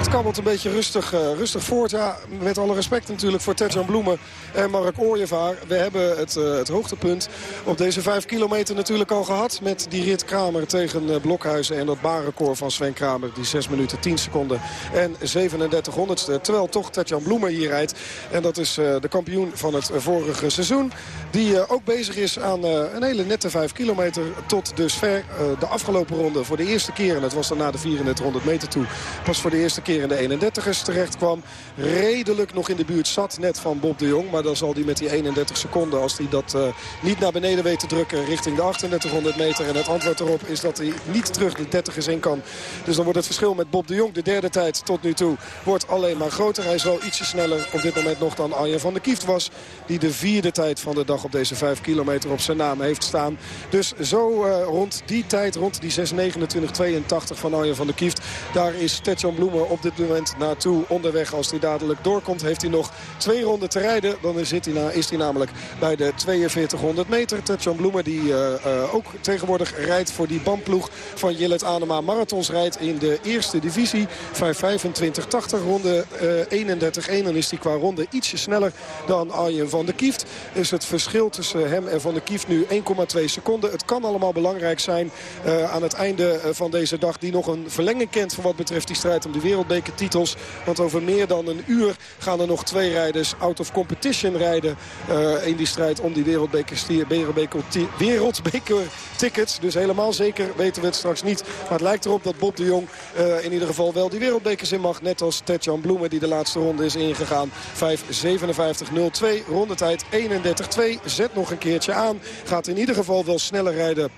Het kabbelt een beetje rustig, eh, rustig voort. Ja, met alle respect natuurlijk voor Tetjan Bloemen en Mark Ooyevaar. We hebben het, eh, het hoogtepunt op deze vijf kilometer natuurlijk al gehad. Met die rit Kramer tegen eh, Blokhuizen en dat baanrecord van Sven Kramer. Die 6 minuten 10 seconden en 37 honderdste. Terwijl toch Tetjan Bloemen hier rijdt. En dat is de kampioen van het vorige seizoen. Die ook bezig is aan een hele nette 5 kilometer tot dusver. De afgelopen ronde voor de eerste keer. En het was dan na de 3400 meter toe. Pas voor de eerste keer in de 31ers terecht kwam. Redelijk nog in de buurt zat net van Bob de Jong. Maar dan zal hij met die 31 seconden, als hij dat eh, niet naar beneden weet te drukken... richting de 3800 meter. En het antwoord erop is dat hij niet terug de 30ers in kan. Dus dan wordt het verschil met Bob de Jong, de derde tijd tot nu toe, wordt alleen maar groter. Hij is wel ietsje sneller op dit moment nog dan Arjen van der Kieft was. Die de vierde tijd van de dag op deze 5 kilometer op zijn naam heeft staan. Dus zo eh, rond die tijd, rond die 6.29.82 van Arjen van der Kieft. Daar is Tetjan Bloemen op dit moment naartoe onderweg. Als hij dadelijk doorkomt heeft hij nog twee ronden te rijden. Dan hij is hij namelijk bij de 4200 meter. Tetjan Bloemen die eh, eh, ook tegenwoordig rijdt voor die bandploeg van Jillet Anema. Marathons rijdt in de eerste divisie. 5.25.80 ronde eh 31-1. Dan is hij qua ronde ietsje sneller dan Arjen van der Kieft. Is het verschil tussen hem en van der Kieft nu 1,2 seconden. Het kan allemaal belangrijk zijn eh, aan het einde van deze dag. Die nog een verlenging kent voor wat betreft die strijd om de wereldbekertitels. Want over meer dan een uur gaan er nog twee rijders out of competition rijden. eh, in die strijd om die wereldbeker tickets. Dus helemaal zeker weten we het straks niet. Maar het lijkt erop dat Bob de Jong eh, in ieder geval wel die wereldbekers in mag. Net als Tetjan Bloemen die de laatste ronde is ingegaan. 5.57.02. Rondetijd 31.2. Zet nog een keertje aan. Gaat in ieder geval wel sneller rijden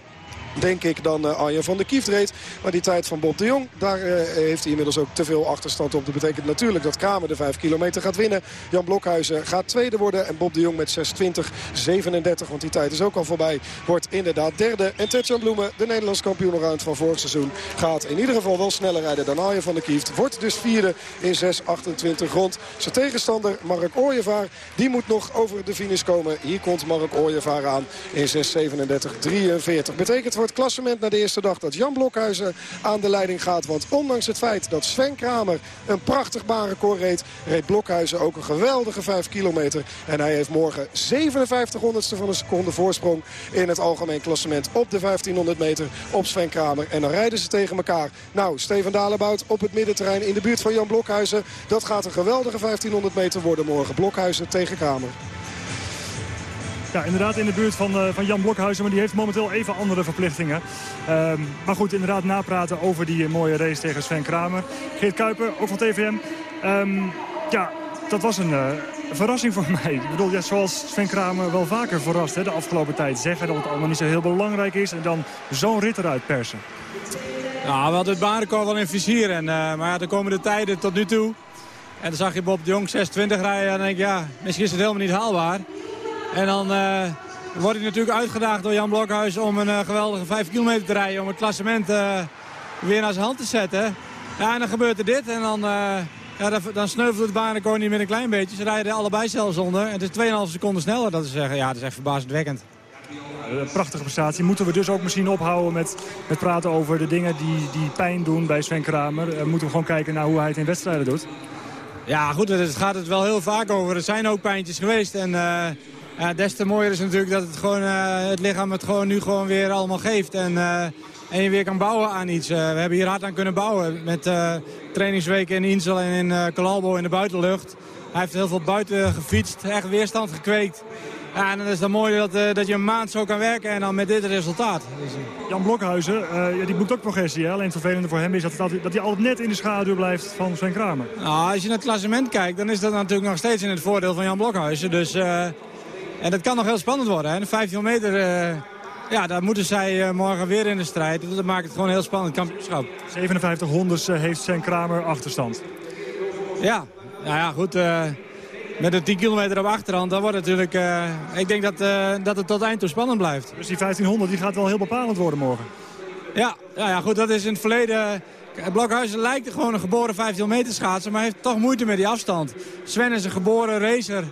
denk ik, dan uh, Arjen van der Kieft reed. Maar die tijd van Bob de Jong, daar uh, heeft hij inmiddels ook te veel achterstand op. Dat betekent natuurlijk dat Kramer de 5 kilometer gaat winnen. Jan Blokhuizen gaat tweede worden. En Bob de Jong met 6.20, 37, want die tijd is ook al voorbij, wordt inderdaad derde. En Tetjan Bloemen, de Nederlands kampioen round van vorig seizoen, gaat in ieder geval wel sneller rijden dan Arjen van der Kieft. Wordt dus vierde in 6.28 rond. Zijn tegenstander Mark Ooyevaar, die moet nog over de finish komen. Hier komt Mark Ooyevaar aan in 6.37, 43. Betekent voor het klassement na de eerste dag dat Jan Blokhuizen aan de leiding gaat. Want ondanks het feit dat Sven Kramer een prachtig baanrecord reed... reed Blokhuizen ook een geweldige 5 kilometer. En hij heeft morgen 57 honderdste van een seconde voorsprong... in het algemeen klassement op de 1500 meter op Sven Kramer. En dan rijden ze tegen elkaar. Nou, Steven Dalebout op het middenterrein in de buurt van Jan Blokhuizen. Dat gaat een geweldige 1500 meter worden morgen. Blokhuizen tegen Kramer. Ja, inderdaad in de buurt van, uh, van Jan Blokhuizen. Maar die heeft momenteel even andere verplichtingen. Um, maar goed, inderdaad napraten over die mooie race tegen Sven Kramer. Geert Kuiper, ook van TVM. Um, ja, dat was een, uh, Een verrassing voor mij. Ik bedoel, ja, zoals Sven Kramer wel vaker verrast hè, de afgelopen tijd. Zeggen dat het allemaal niet zo heel belangrijk is. En dan zo'n rit eruit persen. Nou, we hadden het baanrecord wel in vizier. En, eh, maar ja, de komende tijden tot nu toe. En dan zag je Bob de Jong 6.20 rijden. En dan denk ik, ja, misschien is het helemaal niet haalbaar. En dan eh word ik natuurlijk uitgedaagd door Jan Blokhuis om een eh, geweldige 5 kilometer te rijden. Om het klassement eh, weer naar zijn hand te zetten. Ja, en dan gebeurt er dit. En dan, ja, dan, dan sneuvelt het baanrecord niet meer een klein beetje. Ze rijden allebei zelfs onder. En het is 2,5 seconden sneller. Dat is, zeggen, ja, dat is echt verbazendwekkend. Een prachtige prestatie. Moeten we dus ook misschien ophouden met, met praten over de dingen die, die pijn doen bij Sven Kramer. Moeten we gewoon kijken naar hoe hij het in wedstrijden doet. Ja, goed, het gaat het wel heel vaak over. Er zijn ook pijntjes geweest. En ja, des te mooier is natuurlijk dat het, gewoon, eh, het lichaam het gewoon nu gewoon weer allemaal geeft. En, eh, en je weer kan bouwen aan iets. Eh, we hebben hier hard aan kunnen bouwen. Met trainingsweken in Insel en in Calalbo in de buitenlucht. Hij heeft heel veel buiten gefietst. Echt weerstand gekweekt. Ja, en dan is het mooi dat, dat je een maand zo kan werken en dan met dit resultaat. Dus, Jan Blokhuizen, ja, die boekt ook progressie. Hè? Alleen het vervelende voor hem is dat, dat, dat hij altijd net in de schaduw blijft van Sven Kramer. Nou, als je naar het klassement kijkt, dan is dat natuurlijk nog steeds in het voordeel van Jan Blokhuizen. Dus, en dat kan nog heel spannend worden. Hè. De 15 meter, eh, ja, daar moeten zij eh, morgen weer in de strijd. Dat maakt het gewoon heel spannend, kampioenschap. 57 hondes eh, heeft Sven Kramer achterstand. Ja, nou ja, goed. eh, met de 10 kilometer op achterhand, dan wordt het natuurlijk... ik denk dat, dat het tot eind toe spannend blijft. Dus die 1500 die gaat wel heel bepalend worden morgen. Ja, ja, ja, goed, dat is in het verleden... Blokhuizen lijkt gewoon een geboren 15 meter schaatser, maar heeft toch moeite met die afstand. Sven is een geboren racer.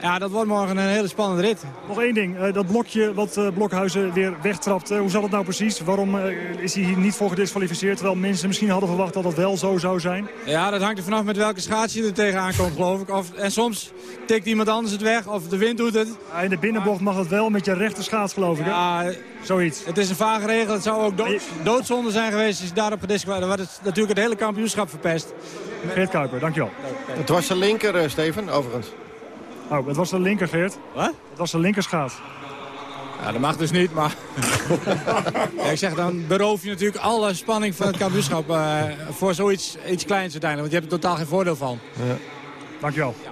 Ja, dat wordt morgen een hele spannende rit. Nog één ding, eh, dat blokje wat eh, Blokhuizen weer wegtrapt. eh, hoe zat het nou precies? Waarom eh, is hij hier niet voor gedisqualificeerd? Terwijl mensen misschien hadden verwacht dat dat wel zo zou zijn. Ja, dat hangt er vanaf met welke schaats je er tegenaan komt, geloof ik. Of, en soms tikt iemand anders het weg, of de wind doet het. Ja, in de binnenbocht mag het wel met je rechter schaats, geloof ik. Hè? Ja, Zoiets. het is een vage regel. Het zou ook dood, doodzonde zijn geweest als je daarop gedisqualificeerd wordt. Het natuurlijk het hele kampioenschap verpest. Geert Kuiper, dankjewel. Het was de linker, eh, Steven, overigens. Oh, het was de linker, Geert. Wat? Het was de linkerschaats. Ja, dat mag dus niet, maar... ja, ik zeg, dan beroof je natuurlijk alle spanning van het kampioenschap... eh, voor zoiets iets kleins uiteindelijk. Want je hebt er totaal geen voordeel van. Ja. Dankjewel. Ja,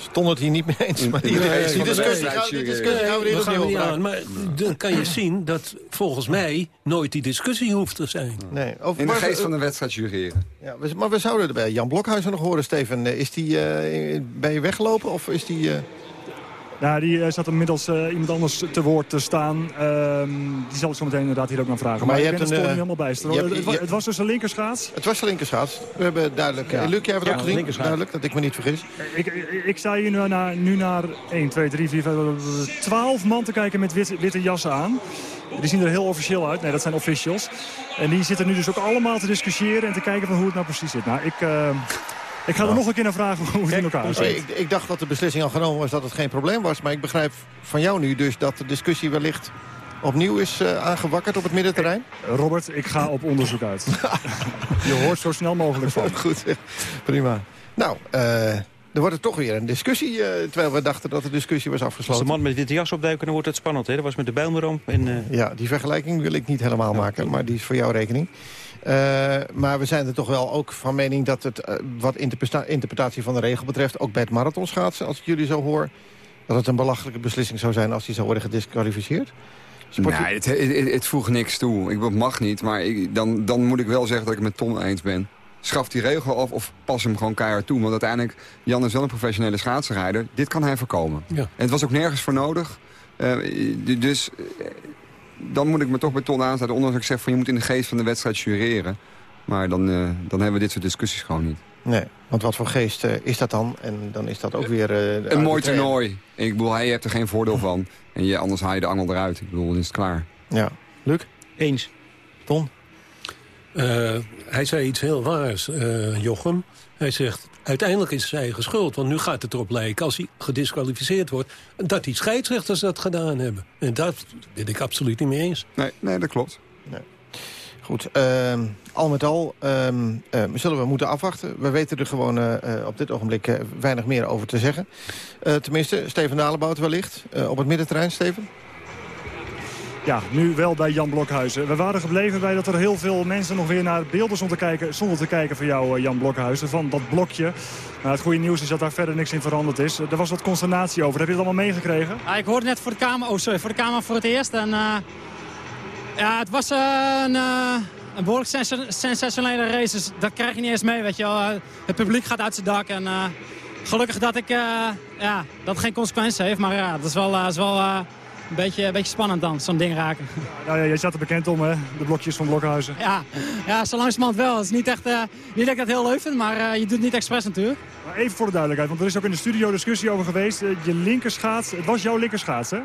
stond het hier niet mee eens. Maar die, die discussie, gaan, die discussie gaan we hier niet aan. Maar dan kan je zien dat volgens mij nooit die discussie hoeft te zijn. Nee, over, In de geest van de wedstrijd jureren. Ja, maar we zouden er bij Jan Blokhuizen nog horen, Steven. Eh, Is die, eh, ben je weggelopen of is die... eh, Nou, die eh, zat inmiddels eh, iemand anders te woord te staan. Ehm, die zal ik zo meteen inderdaad hier ook naar vragen. Maar Maar, je hebt er een, niet eh, helemaal bijster. je hebt- het, wa- je- het was dus een linkerschaats. Het was de linkerschaats. We hebben duidelijk... Ja. Luc, jij hebt het Ja, ook gezien? Duidelijk, dat ik me niet vergis. Ik, ik, ik sta hier nu naar, nu naar 1, 2, 3, 4, 5, 12 man te kijken met witte, witte jassen aan. Die zien er heel officieel uit. Nee, dat zijn officials. En die zitten nu dus ook allemaal te discussiëren en te kijken van hoe het nou precies zit. Nou, ik, ik ga er nog een keer naar vragen hoe het in elkaar Nee, zit. ik, ik dacht dat de beslissing al genomen was dat het geen probleem was. Maar ik begrijp van jou nu dus dat de discussie wellicht opnieuw is eh, aangewakkerd op het middenterrein. Robert, ik ga op onderzoek uit. Je hoort zo snel mogelijk van. Goed, prima. Nou, eh, er wordt er toch weer een discussie, eh, terwijl we dachten dat de discussie was Als de afgesloten. man met witte jas opduiken, dan wordt het spannend. Hè? Dat was met de Bijlmerramp. En, eh, Ja, die vergelijking wil ik niet helemaal maken, maar die is voor jouw rekening. Eh, maar we zijn er toch wel ook van mening dat het, eh, wat interpreta- interpretatie van de regel betreft... ook bij het marathonschaatsen, als ik jullie zo hoor... dat het een belachelijke beslissing zou zijn als die zou worden gedisqualificeerd? Nee, het, het, het, het voegt niks toe. Ik mag niet, maar ik, dan, dan moet ik wel zeggen dat ik het met Ton eens ben. Schaf die regel af of pas hem gewoon keihard toe. Want uiteindelijk, Jan is wel een professionele schaatsenrijder. Dit kan hij voorkomen. Ja. En het was ook nergens voor nodig. Eh, dus dan moet ik me toch bij Ton aansluiten. Ondanks dat ik zeg van je moet in de geest van de wedstrijd jureren. Maar dan, eh, dan hebben we dit soort discussies gewoon niet. Nee, want wat voor geest eh, is dat dan? En dan is dat ook weer... eh, Een mooi toernooi. Ik bedoel, hij heeft er geen voordeel van. En je, anders haal je de angel eruit. Ik bedoel, dan is het klaar. Ja. Luc? Eens. Ton? Eh, hij zei iets heel waars, eh, Jochem. Hij zegt, uiteindelijk is het zijn eigen schuld. Want nu gaat het erop lijken, als hij gedisqualificeerd wordt... dat die scheidsrechters dat gedaan hebben. En dat ben ik absoluut niet mee eens. Nee, nee dat klopt. Goed, ehm, al met al ehm, eh, zullen we moeten afwachten. We weten er gewoon eh, eh, op dit ogenblik eh, weinig meer over te zeggen. Eh, tenminste, Steven Dalebout wellicht. Eh, op het middenterrein, Steven? Ja, nu wel bij Jan Blokhuizen. We waren gebleven bij dat er heel veel mensen nog weer naar beelden stonden te kijken, stonden te kijken van jou, eh, Jan Blokhuizen, van dat blokje. Het goede nieuws is dat daar verder niks in veranderd is. Er was wat consternatie over. Heb je het allemaal meegekregen? Ik hoorde net voor de kamer, oh sorry, voor de kamer voor het eerst. En, eh, ja, het was eh, een, een behoorlijk sens- sensationele race. Dus dat krijg je niet eens mee, weet je wel. Het publiek gaat uit zijn dak. En gelukkig dat, ik, ja, dat geen consequenties heeft. Maar ja, dat is wel, is wel een, beetje, een beetje spannend dan, zo'n ding raken. Nou ja, jij staat er bekend om, hè? De blokjes van Blokhuizen. Ja, ja zo langzamerhand wel. Het is niet echt, eh, niet dat ik dat heel leuk vind, maar eh, je doet het niet expres natuurlijk. Maar even voor de duidelijkheid, want er is ook in de studio discussie over geweest. Eh, je linkerschaats, het was jouw linkerschaats, hè?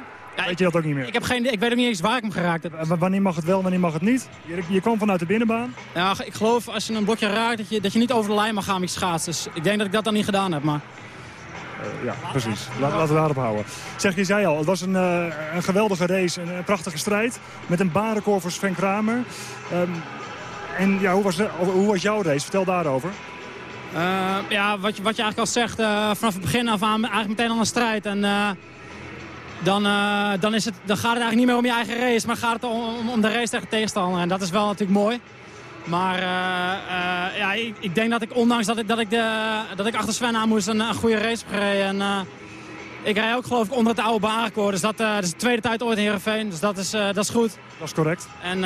weet je dat ook niet meer? Ik, heb geen, ik weet ook niet eens waar ik hem geraakt heb. Wanneer mag het wel, wanneer mag het niet? Je, je kwam vanuit de binnenbaan. Ja, ik geloof als je een blokje raakt dat je, dat je niet over de lijn mag gaan met je schaats. Dus ik denk dat ik dat dan niet gedaan heb. Maar... Eh, ja, precies. Laten we daarop houden. Zeg, je zei al, het was een, eh, een geweldige race, een, een prachtige strijd. Met een baanrecord voor Sven Kramer. Ehm, en ja, hoe was, hoe was jouw race? Vertel daarover. Eh, ja, wat je, wat je eigenlijk al zegt, vanaf het begin af aan eigenlijk meteen al een strijd. En dan, dan, is het, dan gaat het eigenlijk niet meer om je eigen race, maar gaat het om, om, de race tegen de tegenstander. En dat is wel natuurlijk mooi. Maar eh, eh, ja, ik, ik denk dat ik, ondanks dat ik, dat ik, de, dat ik achter Sven aan moest, een, een goede race heb gereden. En, eh, ik rij ook geloof ik onder het oude baanrecord. Dus dat, dat is de tweede tijd ooit in Heerenveen. Dus dat is, dat is goed. Dat is correct. En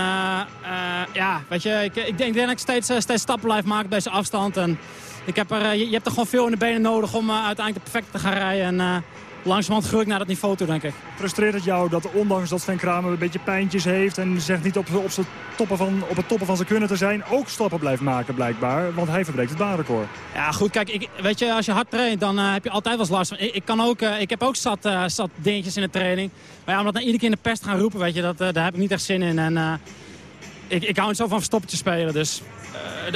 ja, weet je, ik, ik, denk, dat ik steeds, steeds stappen blijf maken op deze afstand. En ik heb er, je, je hebt er gewoon veel in de benen nodig om uiteindelijk de perfecte te gaan rijden. En langzamerhand ik naar dat niveau toe, denk ik. Frustreert het jou dat ondanks dat Sven Kramer een beetje pijntjes heeft... en zegt niet op, op, toppen van, op het toppen van zijn kunnen te zijn... ook stappen blijft maken blijkbaar, want hij verbreekt het baanrecord. Ja, goed, kijk, ik, weet je, als je hard traint, dan eh, heb je altijd wel eens last van. Ik, ik, kan ook, eh, ik heb ook zat, eh, zat dingetjes in de training. Maar ja, om dat nou iedere keer in de pers te gaan roepen, weet je, dat, daar heb ik niet echt zin in. En ik, ik hou niet zo van verstoppertje spelen, dus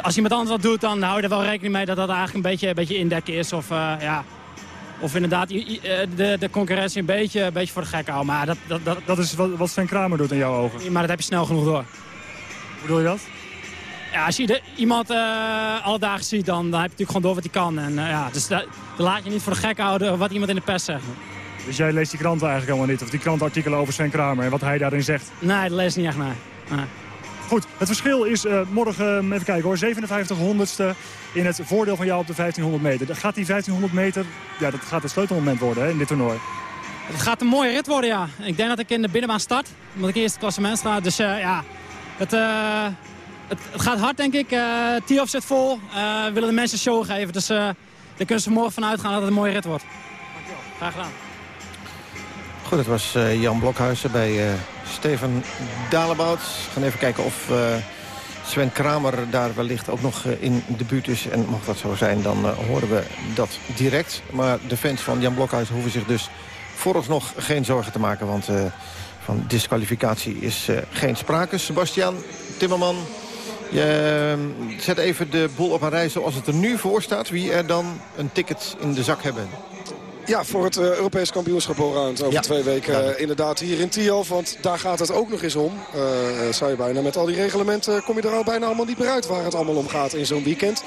als iemand anders dat doet, dan hou je er wel rekening mee dat dat eigenlijk een beetje, een beetje indekken is. Of, ja, of inderdaad eh, de, de concurrentie een beetje, een beetje voor de gek houden. Maar dat, dat, dat, Dat is wat, wat Sven Kramer doet in jouw ogen. maar dat heb je snel genoeg door. Hoe bedoel je dat? Ja, als je de- iemand eh alle dagen ziet, dan, dan heb je natuurlijk gewoon door wat hij kan. En, eh, ja, dus da- dan laat je niet voor de gek houden wat iemand in de pers zegt. Dus jij leest die kranten eigenlijk helemaal niet? Of die krantenartikelen over Sven Kramer en wat hij daarin zegt? Nee, dat lees ik niet echt naar. Nee. Goed, het verschil is eh, morgen, even kijken hoor, 57 honderdste in het voordeel van jou op de 1500 meter. Gaat die 1500 meter, ja dat gaat het sleutelmoment worden hè, in dit toernooi. Het gaat een mooie rit worden, ja. Ik denk dat ik in de binnenbaan start, omdat ik eerst klassement sta. Dus eh, ja, het, eh, het, het gaat hard, denk ik. Uh, Tiof zit vol. Eh, we willen de mensen show geven. Dus eh, daar kunnen ze morgen vanuit gaan dat het een mooie rit wordt. Graag gedaan. Goed, het was eh, Jan Blokhuizen bij eh, Steven Dalebout. We gaan even kijken of eh, Sven Kramer daar wellicht ook nog eh, in de buurt is. En mocht dat zo zijn, dan eh, horen we dat direct. Maar de fans van Jan Blokhuizen hoeven zich dus vooralsnog geen zorgen te maken. Want van disqualificatie is geen sprake. Sebastian Timmerman, je eh, zet even de boel op een rij zoals het er nu voor staat. Wie er dan een ticket in de zak hebben. Ja, voor het eh, Europees kampioenschap allround over Ja. twee weken. eh, inderdaad hier in Tiof, want daar gaat het ook nog eens om. Eh, zou je bijna met al die reglementen kom je er al bijna allemaal niet meer uit waar het allemaal om gaat in zo'n weekend.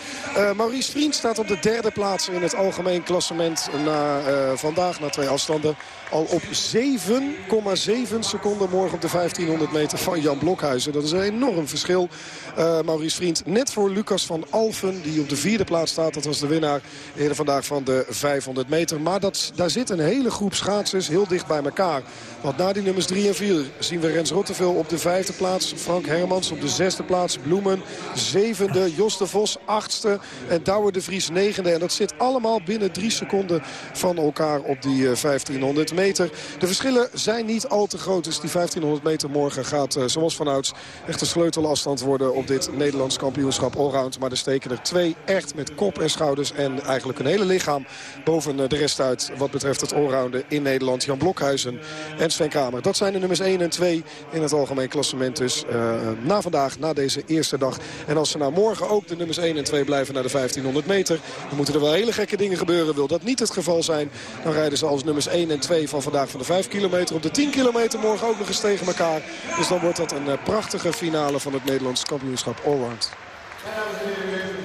Maurice Vriend staat op de derde plaats in het algemeen klassement na vandaag, na twee afstanden. Al op 7,7 seconden morgen op de 1500 meter van Jan Blokhuizen. Dat is een enorm verschil. Eh, Maurice Vriend net voor Lucas van Alphen, die op de vierde plaats staat. Dat was de winnaar eerder vandaag van de 500 meter. Maar dat, daar zit een hele groep schaatsers heel dicht bij elkaar. Want na die nummers 3 en 4 zien we Rens Rottevel op de vijfde plaats. Frank Hermans op de zesde plaats. Bloemen zevende. Jos de Vos achtste. En Douwe de Vries negende. En dat zit allemaal binnen drie seconden van elkaar op die eh, 1500 meter. De verschillen zijn niet al te groot. Dus die 1500 meter morgen gaat eh, zoals vanouds echt een sleutelafstand worden op dit Nederlands kampioenschap allround. Maar er steken er twee echt met kop en schouders en eigenlijk een hele lichaam boven eh, de rest uit wat betreft het allrounden in Nederland. Jan Blokhuizen en Sven Kramer. Dat zijn de nummers 1 en 2 in het algemeen klassement dus eh, na vandaag, na deze eerste dag. En als ze nou morgen ook de nummers 1 en 2 blijven naar de 1500 meter... dan moeten er wel hele gekke dingen gebeuren. Wil dat niet het geval zijn, dan rijden ze als nummers 1 en 2 van vandaag van de 5 kilometer... op de 10 kilometer morgen ook nog eens tegen elkaar. Dus dan wordt dat een eh, prachtige finale van het Nederlands kampioenschap Allround.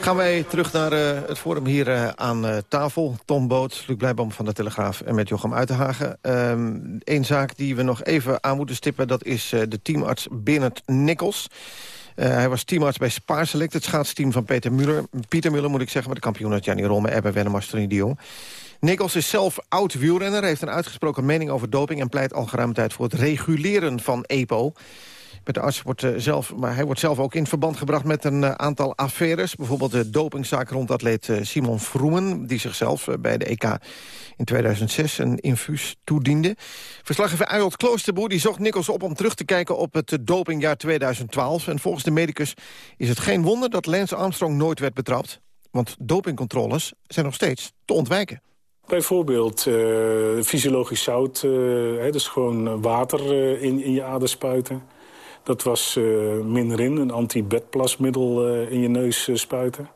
Gaan wij terug naar eh, het forum hier eh, aan tafel. Tom Boot, Luc Blijboom van de Telegraaf en met Jochem Uitenhagen. Eén zaak die we nog even aan moeten stippen... dat is de teamarts Bernard Nikkels. Hij was teamarts bij Spaarselect, het schaatsteam van Peter Muller. Pieter Muller moet ik zeggen, met de kampioen uit Jannie Romme, Ebbe Wennemars, Tony de Jong. Nikkels is zelf oud wielrenner, heeft een uitgesproken mening over doping... en pleit al geruime tijd voor het reguleren van EPO. Met de arts wordt eh, zelf, maar hij wordt zelf ook in verband gebracht met een eh, aantal affaires. Bijvoorbeeld de dopingzaak rond atleet eh, Simon Vroemen... die zichzelf bij de EK in 2006 een infuus toediende. Verslaggever Ayot Kloosterboer die zocht Nikkels op om terug te kijken op het dopingjaar 2012. En volgens de medicus is het geen wonder dat Lance Armstrong nooit werd betrapt. Want dopingcontroles zijn nog steeds te ontwijken. Bijvoorbeeld eh, fysiologisch zout, eh, hè, dus gewoon water eh, in, in je ader spuiten. Dat was Minrin, een anti-bedplasmiddel in je neus spuiten.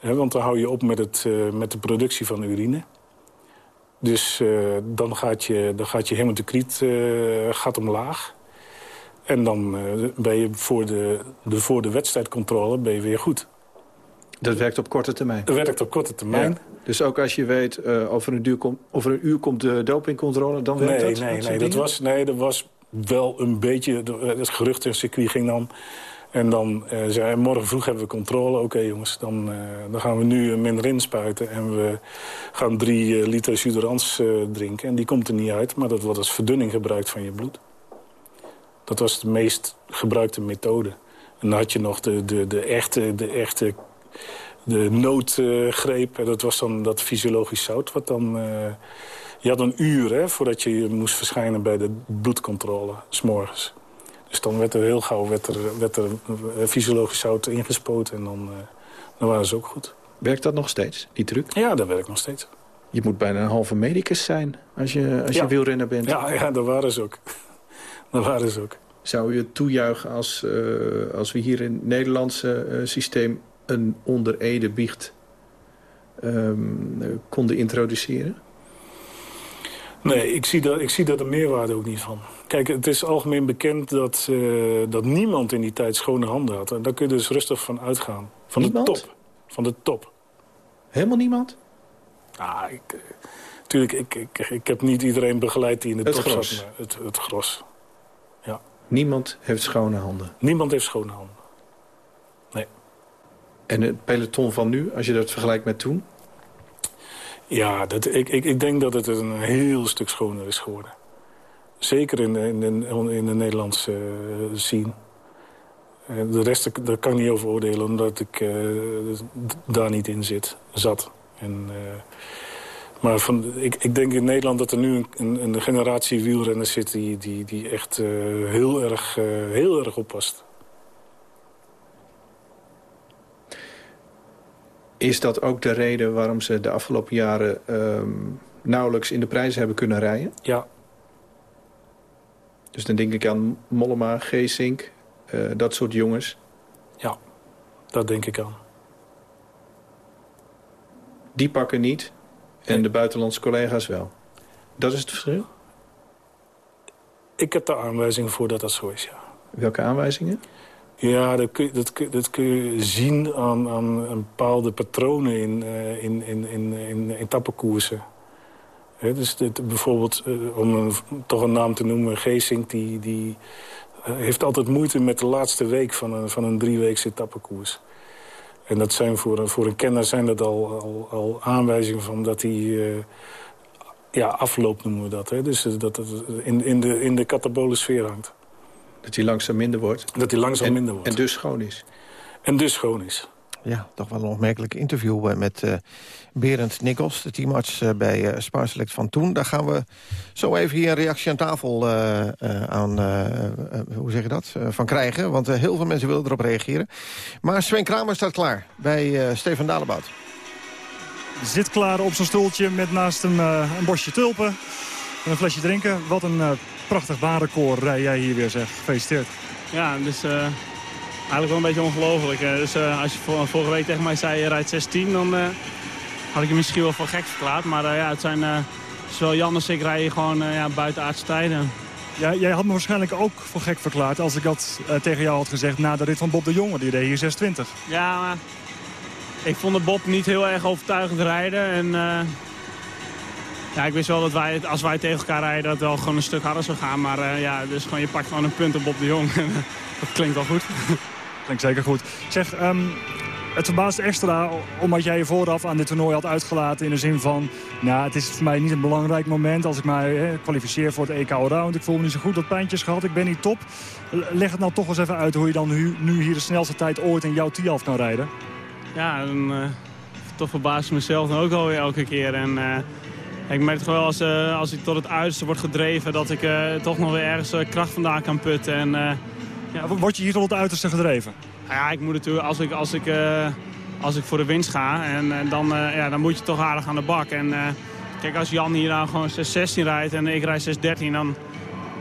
Hè, want dan hou je op met, het, met de productie van urine. Dus dan, gaat je, dan gaat je hematocriet gaat omlaag. En dan ben je voor de, de, voor de wedstrijdcontrole ben je weer goed. Dat werkt op korte termijn. Dat werkt op korte termijn. Ja. Dus ook als je weet, eh, over, een kom, over een uur komt de dopingcontrole, dan werkt nee, dat? Nee, dat soort nee, dat was, nee, dat was wel een beetje... de- Het geruchtencircuit ging dan... En dan eh, zei hij, morgen vroeg hebben we controle. Oké jongens, dan, eh, dan gaan we nu minder inspuiten. En we gaan drie eh, liter Suderans eh, drinken. En die komt er niet uit, maar dat wordt als verdunning gebruikt van je bloed. Dat was de meest gebruikte methode. En dan had je nog de, de, de echte, de echte de noodgreep. En dat was dan dat fysiologisch zout. Wat dan, eh, je had een uur hè, voordat je moest verschijnen bij de bloedcontrole, s'morgens. Dus dan werd er heel gauw werd er, werd er eh, fysiologisch zout ingespoten. En dan, eh, dan waren ze ook goed. Werkt dat nog steeds, die truc? Ja, dat werkt nog steeds. Je moet bijna een halve medicus zijn als je, als Ja. je wielrenner bent. Ja, ja, dat waren ze ook. dat waren ze ook. Zou je het toejuichen als, eh, als we hier in het Nederlandse eh, systeem... een onder ede biecht ehm, eh, konden introduceren? Nee, ik zie, dat, ik zie daar de meerwaarde ook niet van. Kijk, het is algemeen bekend dat, eh, dat niemand in die tijd schone handen had. En daar kun je dus rustig van uitgaan. Van Niemand? de top. Van de top. Helemaal niemand? Ah, ik, eh, tuurlijk, ik, ik, ik heb niet iedereen begeleid die in de Het top gros. zat. Het, het gros. Ja. Niemand heeft schone handen. Niemand heeft schone handen. En het peloton van nu, als je dat vergelijkt met toen? Ja, dat, ik, ik, ik denk dat het een heel stuk schoner is geworden. Zeker in in de, in de Nederlandse eh, scene. Eh, de rest, daar kan ik niet over oordelen, omdat ik eh, daar niet in zit, zat. En, eh, maar van, ik, ik denk in Nederland dat er nu een, een, generatie wielrenners zit... die, die, die echt eh, heel, erg, eh, heel erg oppast. Is dat ook de reden waarom ze de afgelopen jaren ehm, nauwelijks in de prijzen hebben kunnen rijden? Ja. Dus dan denk ik aan Mollema, Geesink, eh, dat soort jongens. Ja, dat denk ik aan. Die pakken niet en de buitenlandse collega's wel. Dat is het verschil? Ik heb daar aanwijzingen voor dat dat zo is, ja. Welke aanwijzingen? Ja, dat kun, je- dat, dat kun je zien aan, aan bepaalde patronen in, eh, in, in, in, in etappekoersen. Dus dit, bijvoorbeeld, eh, om toch een naam te noemen, Geesink... die, die eh, heeft altijd moeite met de laatste week van een, van een drieweekse etappekoers. En dat zijn voor, een- voor een kenner zijn dat al, al, al aanwijzingen van dat hij... eh, ja, afloop noemen we dat. Hè? Dus dat het in, in, de, in de katabole sfeer hangt. Dat hij langzaam minder wordt? Dat hij langzaam En- minder wordt. En dus schoon is? En dus schoon is. Ja, toch wel een opmerkelijk interview eh, met eh Berend Nikkels, de teamarts eh, bij eh Spaarselect van toen. Daar gaan we zo even hier een reactie aan tafel eh, eh, aan, hoe zeg je dat, Eh, van krijgen. Want heel veel mensen willen erop reageren. Maar Sven Kramer staat klaar bij eh Stefan Dalebout. Zit klaar op zijn stoeltje met naast hem eh, een bosje tulpen. En een flesje drinken. Wat een eh, prachtig barenkoor rij jij hier weer, zeg. Gefeliciteerd. Ja, dus eh, eigenlijk wel een beetje ongelooflijk. eh. dus eh, als je vor- vorige week tegen mij zei je rijdt 16, dan eh, had ik je misschien wel voor gek verklaard. Maar eh, ja, het zijn eh, zowel Jan als ik rijden gewoon eh, ja, buitenaardse tijden. Ja, jij had me waarschijnlijk ook voor gek verklaard als ik dat eh, tegen jou had gezegd na de rit van Bob de Jonge. Die reed hier 620. Ja, maar ik vond de Bob niet heel erg overtuigend rijden. En eh, ja, ik wist wel dat wij, als wij tegen elkaar rijden, dat het wel gewoon een stuk harder zou gaan. Maar eh, ja, dus gewoon, je pakt gewoon een punt op Bob de Jong. dat klinkt wel goed. Klinkt zeker goed. Zeg, ehm, het verbaast extra omdat jij je vooraf aan dit toernooi had uitgelaten... in de zin van, nou, het is voor mij niet een belangrijk moment... als ik mij hè, kwalificeer voor het EK Allround. Ik voel me niet zo goed, wat pijntjes gehad, ik ben niet top. Leg het nou toch eens even uit hoe je dan nu, nu hier de snelste tijd ooit in jouw T-half kan rijden. Ja, dan eh, toch verbaas ik mezelf dan ook alweer elke keer. En eh, ik merk toch wel als, eh, als ik tot het uiterste wordt gedreven... dat ik eh, toch nog weer ergens eh, kracht vandaan kan putten. En, ja. Word je hier tot het uiterste gedreven? Ja, ik moet natuurlijk, als ik, als ik, als ik voor de winst ga, en, dan, ja, dan moet je toch aardig aan de bak. En kijk, als Jan hier nou gewoon 6-16 rijdt en ik rijd 6-13, dan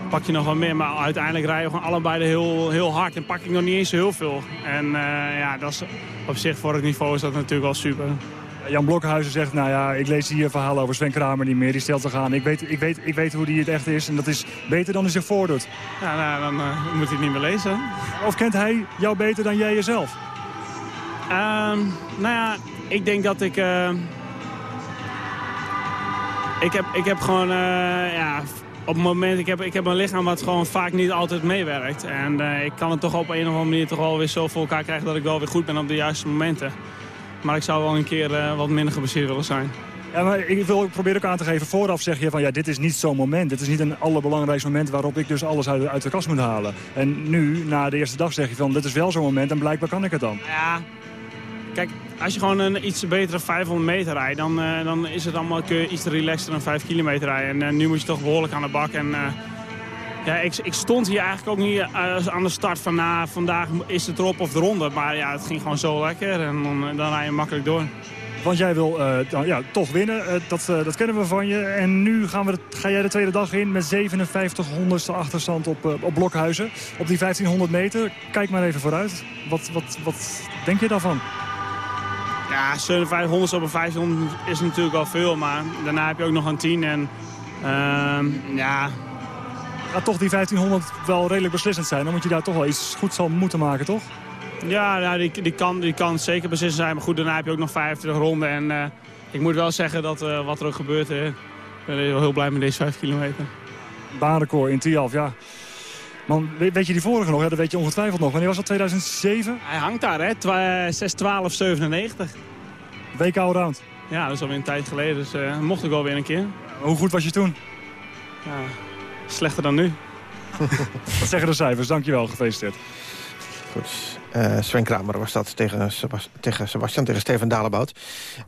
pak je nog wel meer. Maar uiteindelijk rijden we gewoon allebei heel, heel hard en pak ik nog niet eens heel veel. En ja, dat is, op zich voor het niveau is dat natuurlijk wel super. Jan Blokhuizen zegt, nou ja, ik lees hier verhalen over Sven Kramer niet meer. Die stelt zich aan. Ik weet, ik, weet, ik weet hoe die het echt is en dat is beter dan hij zich voordoet. Ja, nou, dan eh, moet hij het niet meer lezen. Of kent hij jou beter dan jij jezelf? Ehm, nou ja, ik denk dat ik... eh, ik, heb, ik heb gewoon... eh, ja, op het moment... Ik heb, ik heb een lichaam wat gewoon vaak niet altijd meewerkt. En ik kan het toch op een of andere manier toch wel weer zo voor elkaar krijgen... dat ik wel weer goed ben op de juiste momenten. Maar ik zou wel een keer eh, wat minder gebaseerd willen zijn. Ja, maar ik, wil, ik probeer ook aan te geven, vooraf zeg je van ja, dit is niet zo'n moment. Dit is niet een allerbelangrijkste moment waarop ik dus alles uit, uit de kast moet halen. En nu, na de eerste dag, zeg je van dit is wel zo'n moment en blijkbaar kan ik het dan. Ja, kijk, als je gewoon een iets betere 500 meter rijdt, dan, eh, dan is het allemaal, kun je iets relaxter dan 5 kilometer rijden. En eh, nu moet je toch behoorlijk aan de bak. En, ja, ik, ik stond hier eigenlijk ook niet eh, aan de start van na, vandaag is het erop of eronder. Maar ja, het ging gewoon zo lekker en dan, dan rij je makkelijk door. Want jij wil eh, dan, ja, toch winnen, Eh, dat, eh, dat kennen we van je. En nu gaan we de- ga jij de tweede dag in met 57 honderdste achterstand op, eh, op Blokhuizen. Op die 1500 meter. Kijk maar even vooruit. Wat, wat, wat denk je daarvan? Ja, 7500 op een 1500 is natuurlijk wel veel, maar daarna heb je ook nog een 10. En ehm, ja, Gaat toch die 1500 wel redelijk beslissend zijn. Dan moet je daar toch wel iets goed zal moeten maken, toch? Ja, nou, die, die, kan, die kan zeker beslissend zijn. Maar goed, daarna heb je ook nog 25 ronden. En eh, ik moet wel zeggen dat eh, wat er ook gebeurt... eh, ik ben heel blij met deze 5 kilometer. Baanrecord in Tialf, ja. Man, weet, je die vorige nog? Ja, dat weet je ongetwijfeld nog. Wanneer was dat? 2007? Hij hangt daar, hè? Twa- 6, 12, 97. WK Allround. Ja, dat is alweer een tijd geleden. Dus eh, mocht ik wel weer een keer. Hoe goed was je toen? Ja, slechter dan nu. Wat zeggen de cijfers? Dankjewel, gefeliciteerd. Goed. Eh, Sven Kramer was dat tegen, Sebas- tegen Sebastian, tegen Steven Dalebout.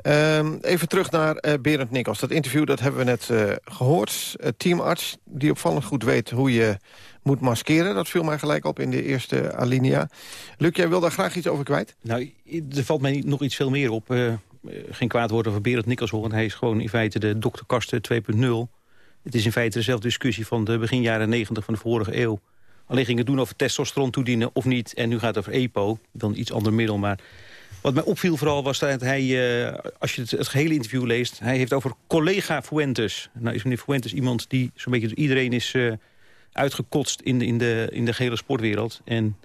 Ehm, even terug naar eh, Berend Nikkels. Dat interview dat hebben we net eh, gehoord. Uh, teamarts die opvallend goed weet hoe je moet maskeren. Dat viel mij gelijk op in de eerste alinea. Luc, jij wil daar graag iets over kwijt? Nou, er valt mij niet- nog iets veel meer op. Geen kwaad woord over Berend Nikkels horen. Hij is gewoon in feite de dokter Kasten 2.0. Het is in feite dezelfde discussie van de begin jaren 90 van de vorige eeuw. Alleen ging het doen over testosteron toedienen of niet. En nu gaat het over EPO, dan iets ander middel. Maar wat mij opviel vooral was dat hij, eh, als je het, het gehele interview leest... hij heeft over collega Fuentes. Nou is meneer Fuentes iemand die zo'n beetje door iedereen is eh, uitgekotst... In de, in, de, in de gehele sportwereld. En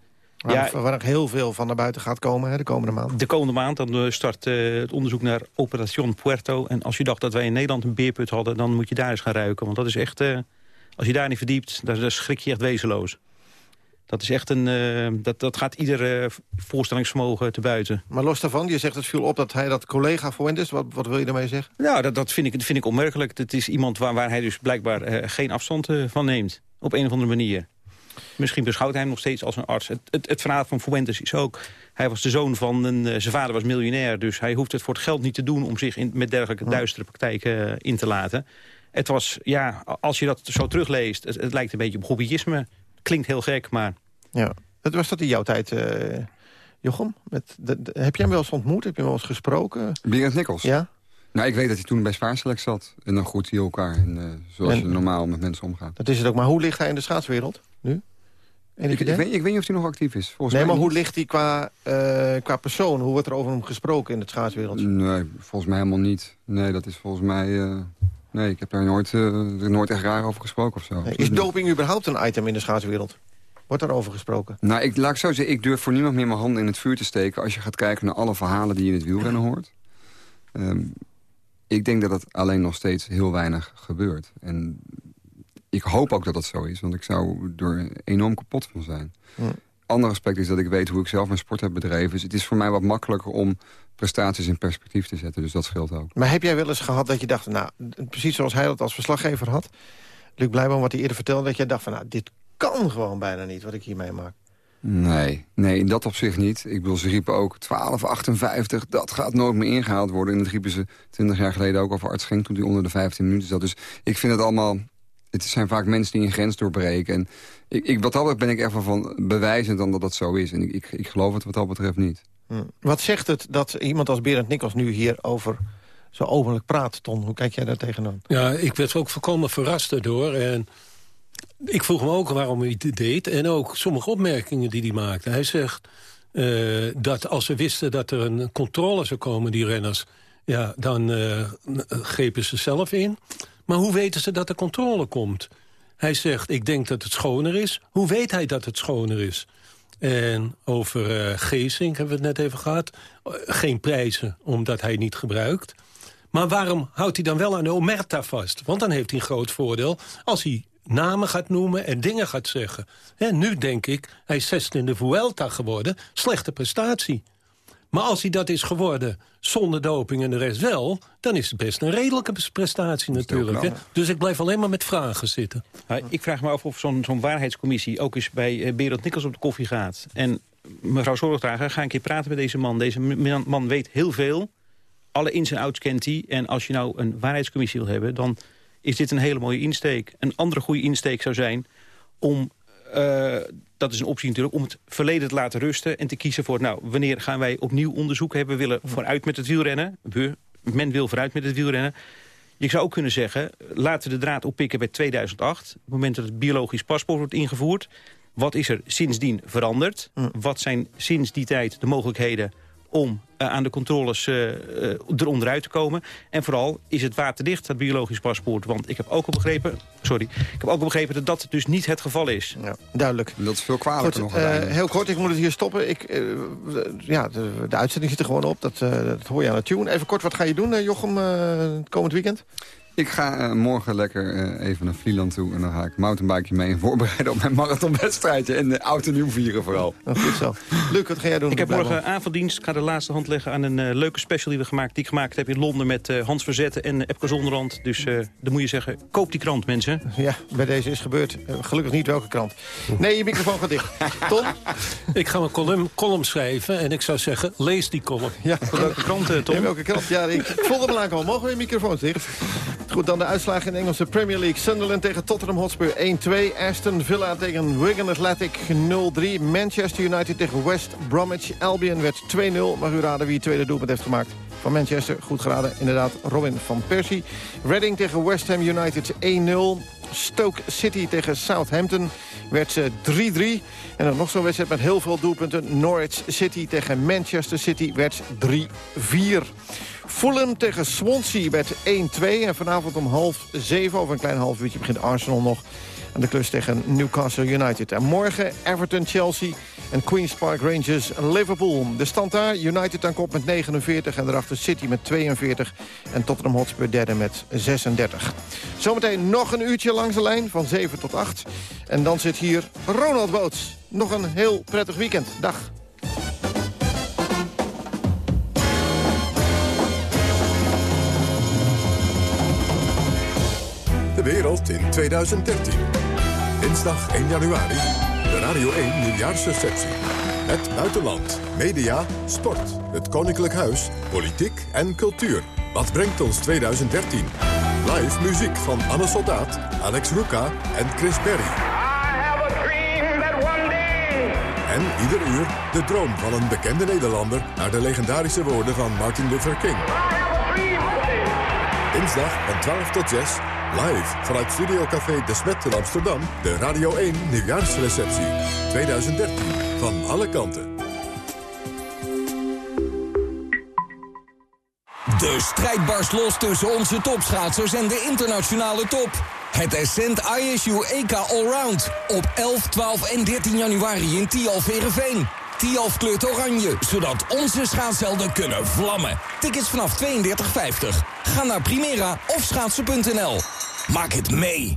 Waar, waar nog heel veel van naar buiten gaat komen hè, de komende maand. de komende maand dan eh, start eh, het onderzoek naar Operation Puerto. En als je dacht dat wij in Nederland een beerput hadden... dan moet je daar eens gaan ruiken. Want dat is echt... eh, als je daar niet verdiept, dan, dan schrik je echt wezenloos. Dat is echt een... dat, dat gaat ieder voorstellingsvermogen te buiten. Maar los daarvan, je zegt het viel op dat hij dat collega Fuentes... Wat, wat wil je daarmee zeggen? Nou, dat, dat, vind, ik, dat vind ik onmerkelijk. Het is iemand waar, waar hij dus blijkbaar geen afstand van neemt. Op een of andere manier. Misschien beschouwt hij hem nog steeds als een arts. Het, het, het verhaal van Fuentes is ook... Hij was de zoon van een... eh, zijn vader was miljonair, dus hij hoeft het voor het geld niet te doen... om zich in, met dergelijke duistere praktijken eh, in te laten. Het was, ja, als je dat zo terugleest... Het, het lijkt een beetje op hobbyisme. Klinkt heel gek, maar... Ja. Dat was dat in jouw tijd, eh, Jochem? Met, de, de- heb jij hem wel eens ontmoet? Heb je hem wel eens gesproken? Berend Nikkels? Ja. Nou, ik weet dat hij toen bij Zwaarselect zat. En dan groet hij elkaar. En, eh, zoals En- je normaal met mensen omgaat. Dat is het ook. Maar hoe ligt hij in de schaatswereld nu? Ik, weet, ik weet niet of hij nog actief is. Volgens nee, mij maar hoe ligt hij qua, eh, qua persoon? Hoe wordt er over hem gesproken in de schaatswereld? Nee, volgens mij helemaal niet. Nee, dat is volgens mij... eh, nee, ik heb daar nooit, eh, er nooit echt raar over gesproken of zo. Is doping überhaupt een item in de schaatswereld? Wordt daarover gesproken? Nou, ik, laat ik zo zeggen, ik durf voor niemand meer mijn handen in het vuur te steken... als je gaat kijken naar alle verhalen die je in het wielrennen hoort. Ehm, ik denk dat het alleen nog steeds heel weinig gebeurt. En ik hoop ook dat dat zo is, want ik zou er enorm kapot van zijn. Ander aspect is dat ik weet hoe ik zelf mijn sport heb bedreven. Dus het is voor mij wat makkelijker om prestaties in perspectief te zetten. Dus dat scheelt ook. Maar heb jij wel eens gehad dat je dacht... nou, precies zoals hij dat als verslaggever had... Luc Blijboom, wat hij eerder vertelde... dat jij dacht van, nou, dit kan gewoon bijna niet wat ik hier meemaak. Nee, nee, in dat opzicht niet. Ik bedoel, ze riepen ook 12,58, dat gaat nooit meer ingehaald worden. En dat riepen ze 20 jaar geleden ook over Arts toen hij onder de 15 minuten zat. Dus ik vind het allemaal... Het zijn vaak mensen die een grens doorbreken. En ik, ik, wat dat betreft ben ik ervan van bewijzend dan dat dat zo is. En ik, ik, ik geloof het wat dat betreft niet. Hm. Wat zegt het dat iemand als Berend Nikkels nu hierover zo openlijk praat, Ton? Hoe kijk jij daar tegenaan? Ja, ik werd ook volkomen verrast daardoor. En ik vroeg me ook waarom hij dit deed. En ook sommige opmerkingen die hij maakte. Hij zegt uh, dat als ze wisten dat er een controle zou komen, die renners... ja, dan uh, grepen ze zelf in. Maar hoe weten ze dat er controle komt? Hij zegt, ik denk dat het schoner is. Hoe weet hij dat het schoner is? En over uh, hebben we het net even gehad. geen prijzen, omdat hij niet gebruikt. Maar waarom houdt hij dan wel aan de Omerta vast? Want dan heeft hij een groot voordeel als hij namen gaat noemen en dingen gaat zeggen. En nu denk ik, hij is zesde in de Vuelta geworden. Slechte prestatie. Maar als hij dat is geworden zonder doping en de rest wel... dan is het best een redelijke prestatie natuurlijk. Hè? Dus ik blijf alleen maar met vragen zitten. Ik vraag me af of zo'n zo'n waarheidscommissie... ook eens bij uh, Berend Nikkels op de koffie gaat. En mevrouw Zorgdrager, ga een keer praten met deze man. Deze man weet heel veel. Alle ins en outs kent hij. En als je nou een waarheidscommissie wil hebben... dan is dit een hele mooie insteek. Een andere goede insteek zou zijn om... Uh, dat is een optie natuurlijk, om het verleden te laten rusten... en te kiezen voor, nou, wanneer gaan wij opnieuw onderzoek hebben... willen vooruit met het wielrennen. Men wil vooruit met het wielrennen. Je zou ook kunnen zeggen, laten we de draad oppikken bij 2008... op het moment dat het biologisch paspoort wordt ingevoerd. Wat is er sindsdien veranderd? Wat zijn sinds die tijd de mogelijkheden om aan de controles uh, uh, eronderuit te komen. En vooral is het waterdicht, dat biologisch paspoort. Want ik heb ook al begrepen, sorry, ik heb ook al begrepen dat dat dus niet het geval is. Ja, duidelijk. Dat is veel kwalijker nog. heel kort, ik moet het hier stoppen. Ik, ja, de, de, uitzending zit er gewoon op, dat, dat hoor je aan de tune. Even kort, wat ga je doen, Jochem, het komend weekend? Ik ga uh, morgen lekker uh, even naar Vlieland toe. En dan ga ik mountainbiken mee en voorbereiden op mijn marathonwedstrijdje. En de oud en nieuw vieren vooral. Oh, goed zo. Luc, wat ga jij doen? Ik heb morgen avonddienst. Ik ga de laatste hand leggen aan een uh, leuke special die we gemaakt, die ik gemaakt heb in Londen met Hans Verzetten en Epke Zonderland. Dus dan moet je zeggen, koop die krant mensen. Ja, bij deze is gebeurd. gelukkig niet welke krant. Nee, je microfoon gaat dicht. Tom? Ik ga mijn column, column schrijven en ik zou zeggen, lees die column. Ja, welke krant, Tom? Ja, welke krant? Ja, ik me aankomen. Mogen we je microfoon dicht? Goed, dan de uitslagen in de Engelse Premier League. Sunderland tegen Tottenham Hotspur 1-2. Aston Villa tegen Wigan Athletic 0-3. Manchester United tegen West Bromwich Albion werd 2-0. Mag u raden wie het tweede doelpunt heeft gemaakt? Van Manchester, goed geraden, inderdaad, Robin van Persie. Reading tegen West Ham United 1-0. Stoke City tegen Southampton werd 3-3. En dan nog zo'n wedstrijd met heel veel doelpunten. Norwich City tegen Manchester City werd 3-4. Fulham tegen Swansea werd 1-2. En vanavond om half zeven, over een klein half uurtje, begint Arsenal nog aan de klus tegen Newcastle United. En morgen Everton, Chelsea en Queen's Park Rangers, Liverpool. De stand daar, United aan kop met 49 en daarachter City met 42. En Tottenham Hotspur derde met 36. Zometeen nog een uurtje langs de lijn van 7 tot 8. En dan zit hier Ronald Boots. Nog een heel prettig weekend. Dag. Wereld in 2013. Dinsdag 1 januari. De Radio 1 nieuwjaarsreceptie. Het buitenland, media, sport, het koninklijk huis, politiek en cultuur. Wat brengt ons 2013? Live muziek van Anne Soldaat, Alex Ruka en Chris Berry. En ieder uur de droom van een bekende Nederlander... naar de legendarische woorden van Martin Luther King. Dinsdag van 12 tot 6 Live vanuit Studiocafé De Smet in Amsterdam. De Radio 1 Nieuwjaarsreceptie 2013. Van alle kanten. De strijd barst los tussen onze topschaatsers en de internationale top. Het Ascent ISU EK Allround. Op 11, 12 en 13 januari in Tialf Verenveen. Tialf kleurt oranje, zodat onze schaatshelden kunnen vlammen. Tickets vanaf 32,50. Ga naar Primera of schaatsen.nl. Maak het mee.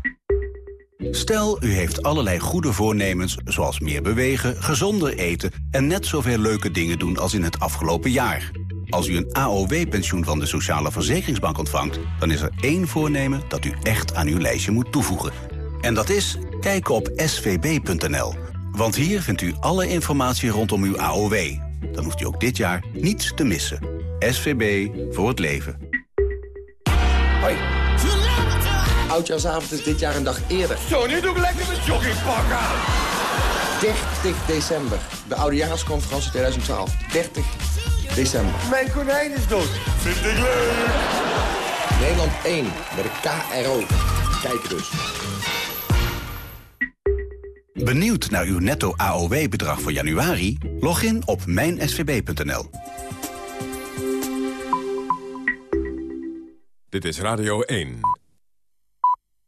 Stel, u heeft allerlei goede voornemens, zoals meer bewegen, gezonder eten... en net zoveel leuke dingen doen als in het afgelopen jaar. Als u een AOW-pensioen van de Sociale Verzekeringsbank ontvangt... dan is er één voornemen dat u echt aan uw lijstje moet toevoegen. En dat is kijken op svb.nl. Want hier vindt u alle informatie rondom uw AOW. Dan hoeft u ook dit jaar niets te missen. SVB voor het leven. Hoi. Oudjaarsavond is dit jaar een dag eerder. Zo, nu doe ik lekker mijn joggingpak aan. 30 december. De Oudejaarsconferentie 2012. 30 december. Mijn konijn is dood. Vind ik leuk. Nederland 1 met de KRO. Kijk dus. Benieuwd naar uw netto AOW-bedrag voor januari? Log in op mijnsvb.nl. Dit is Radio 1.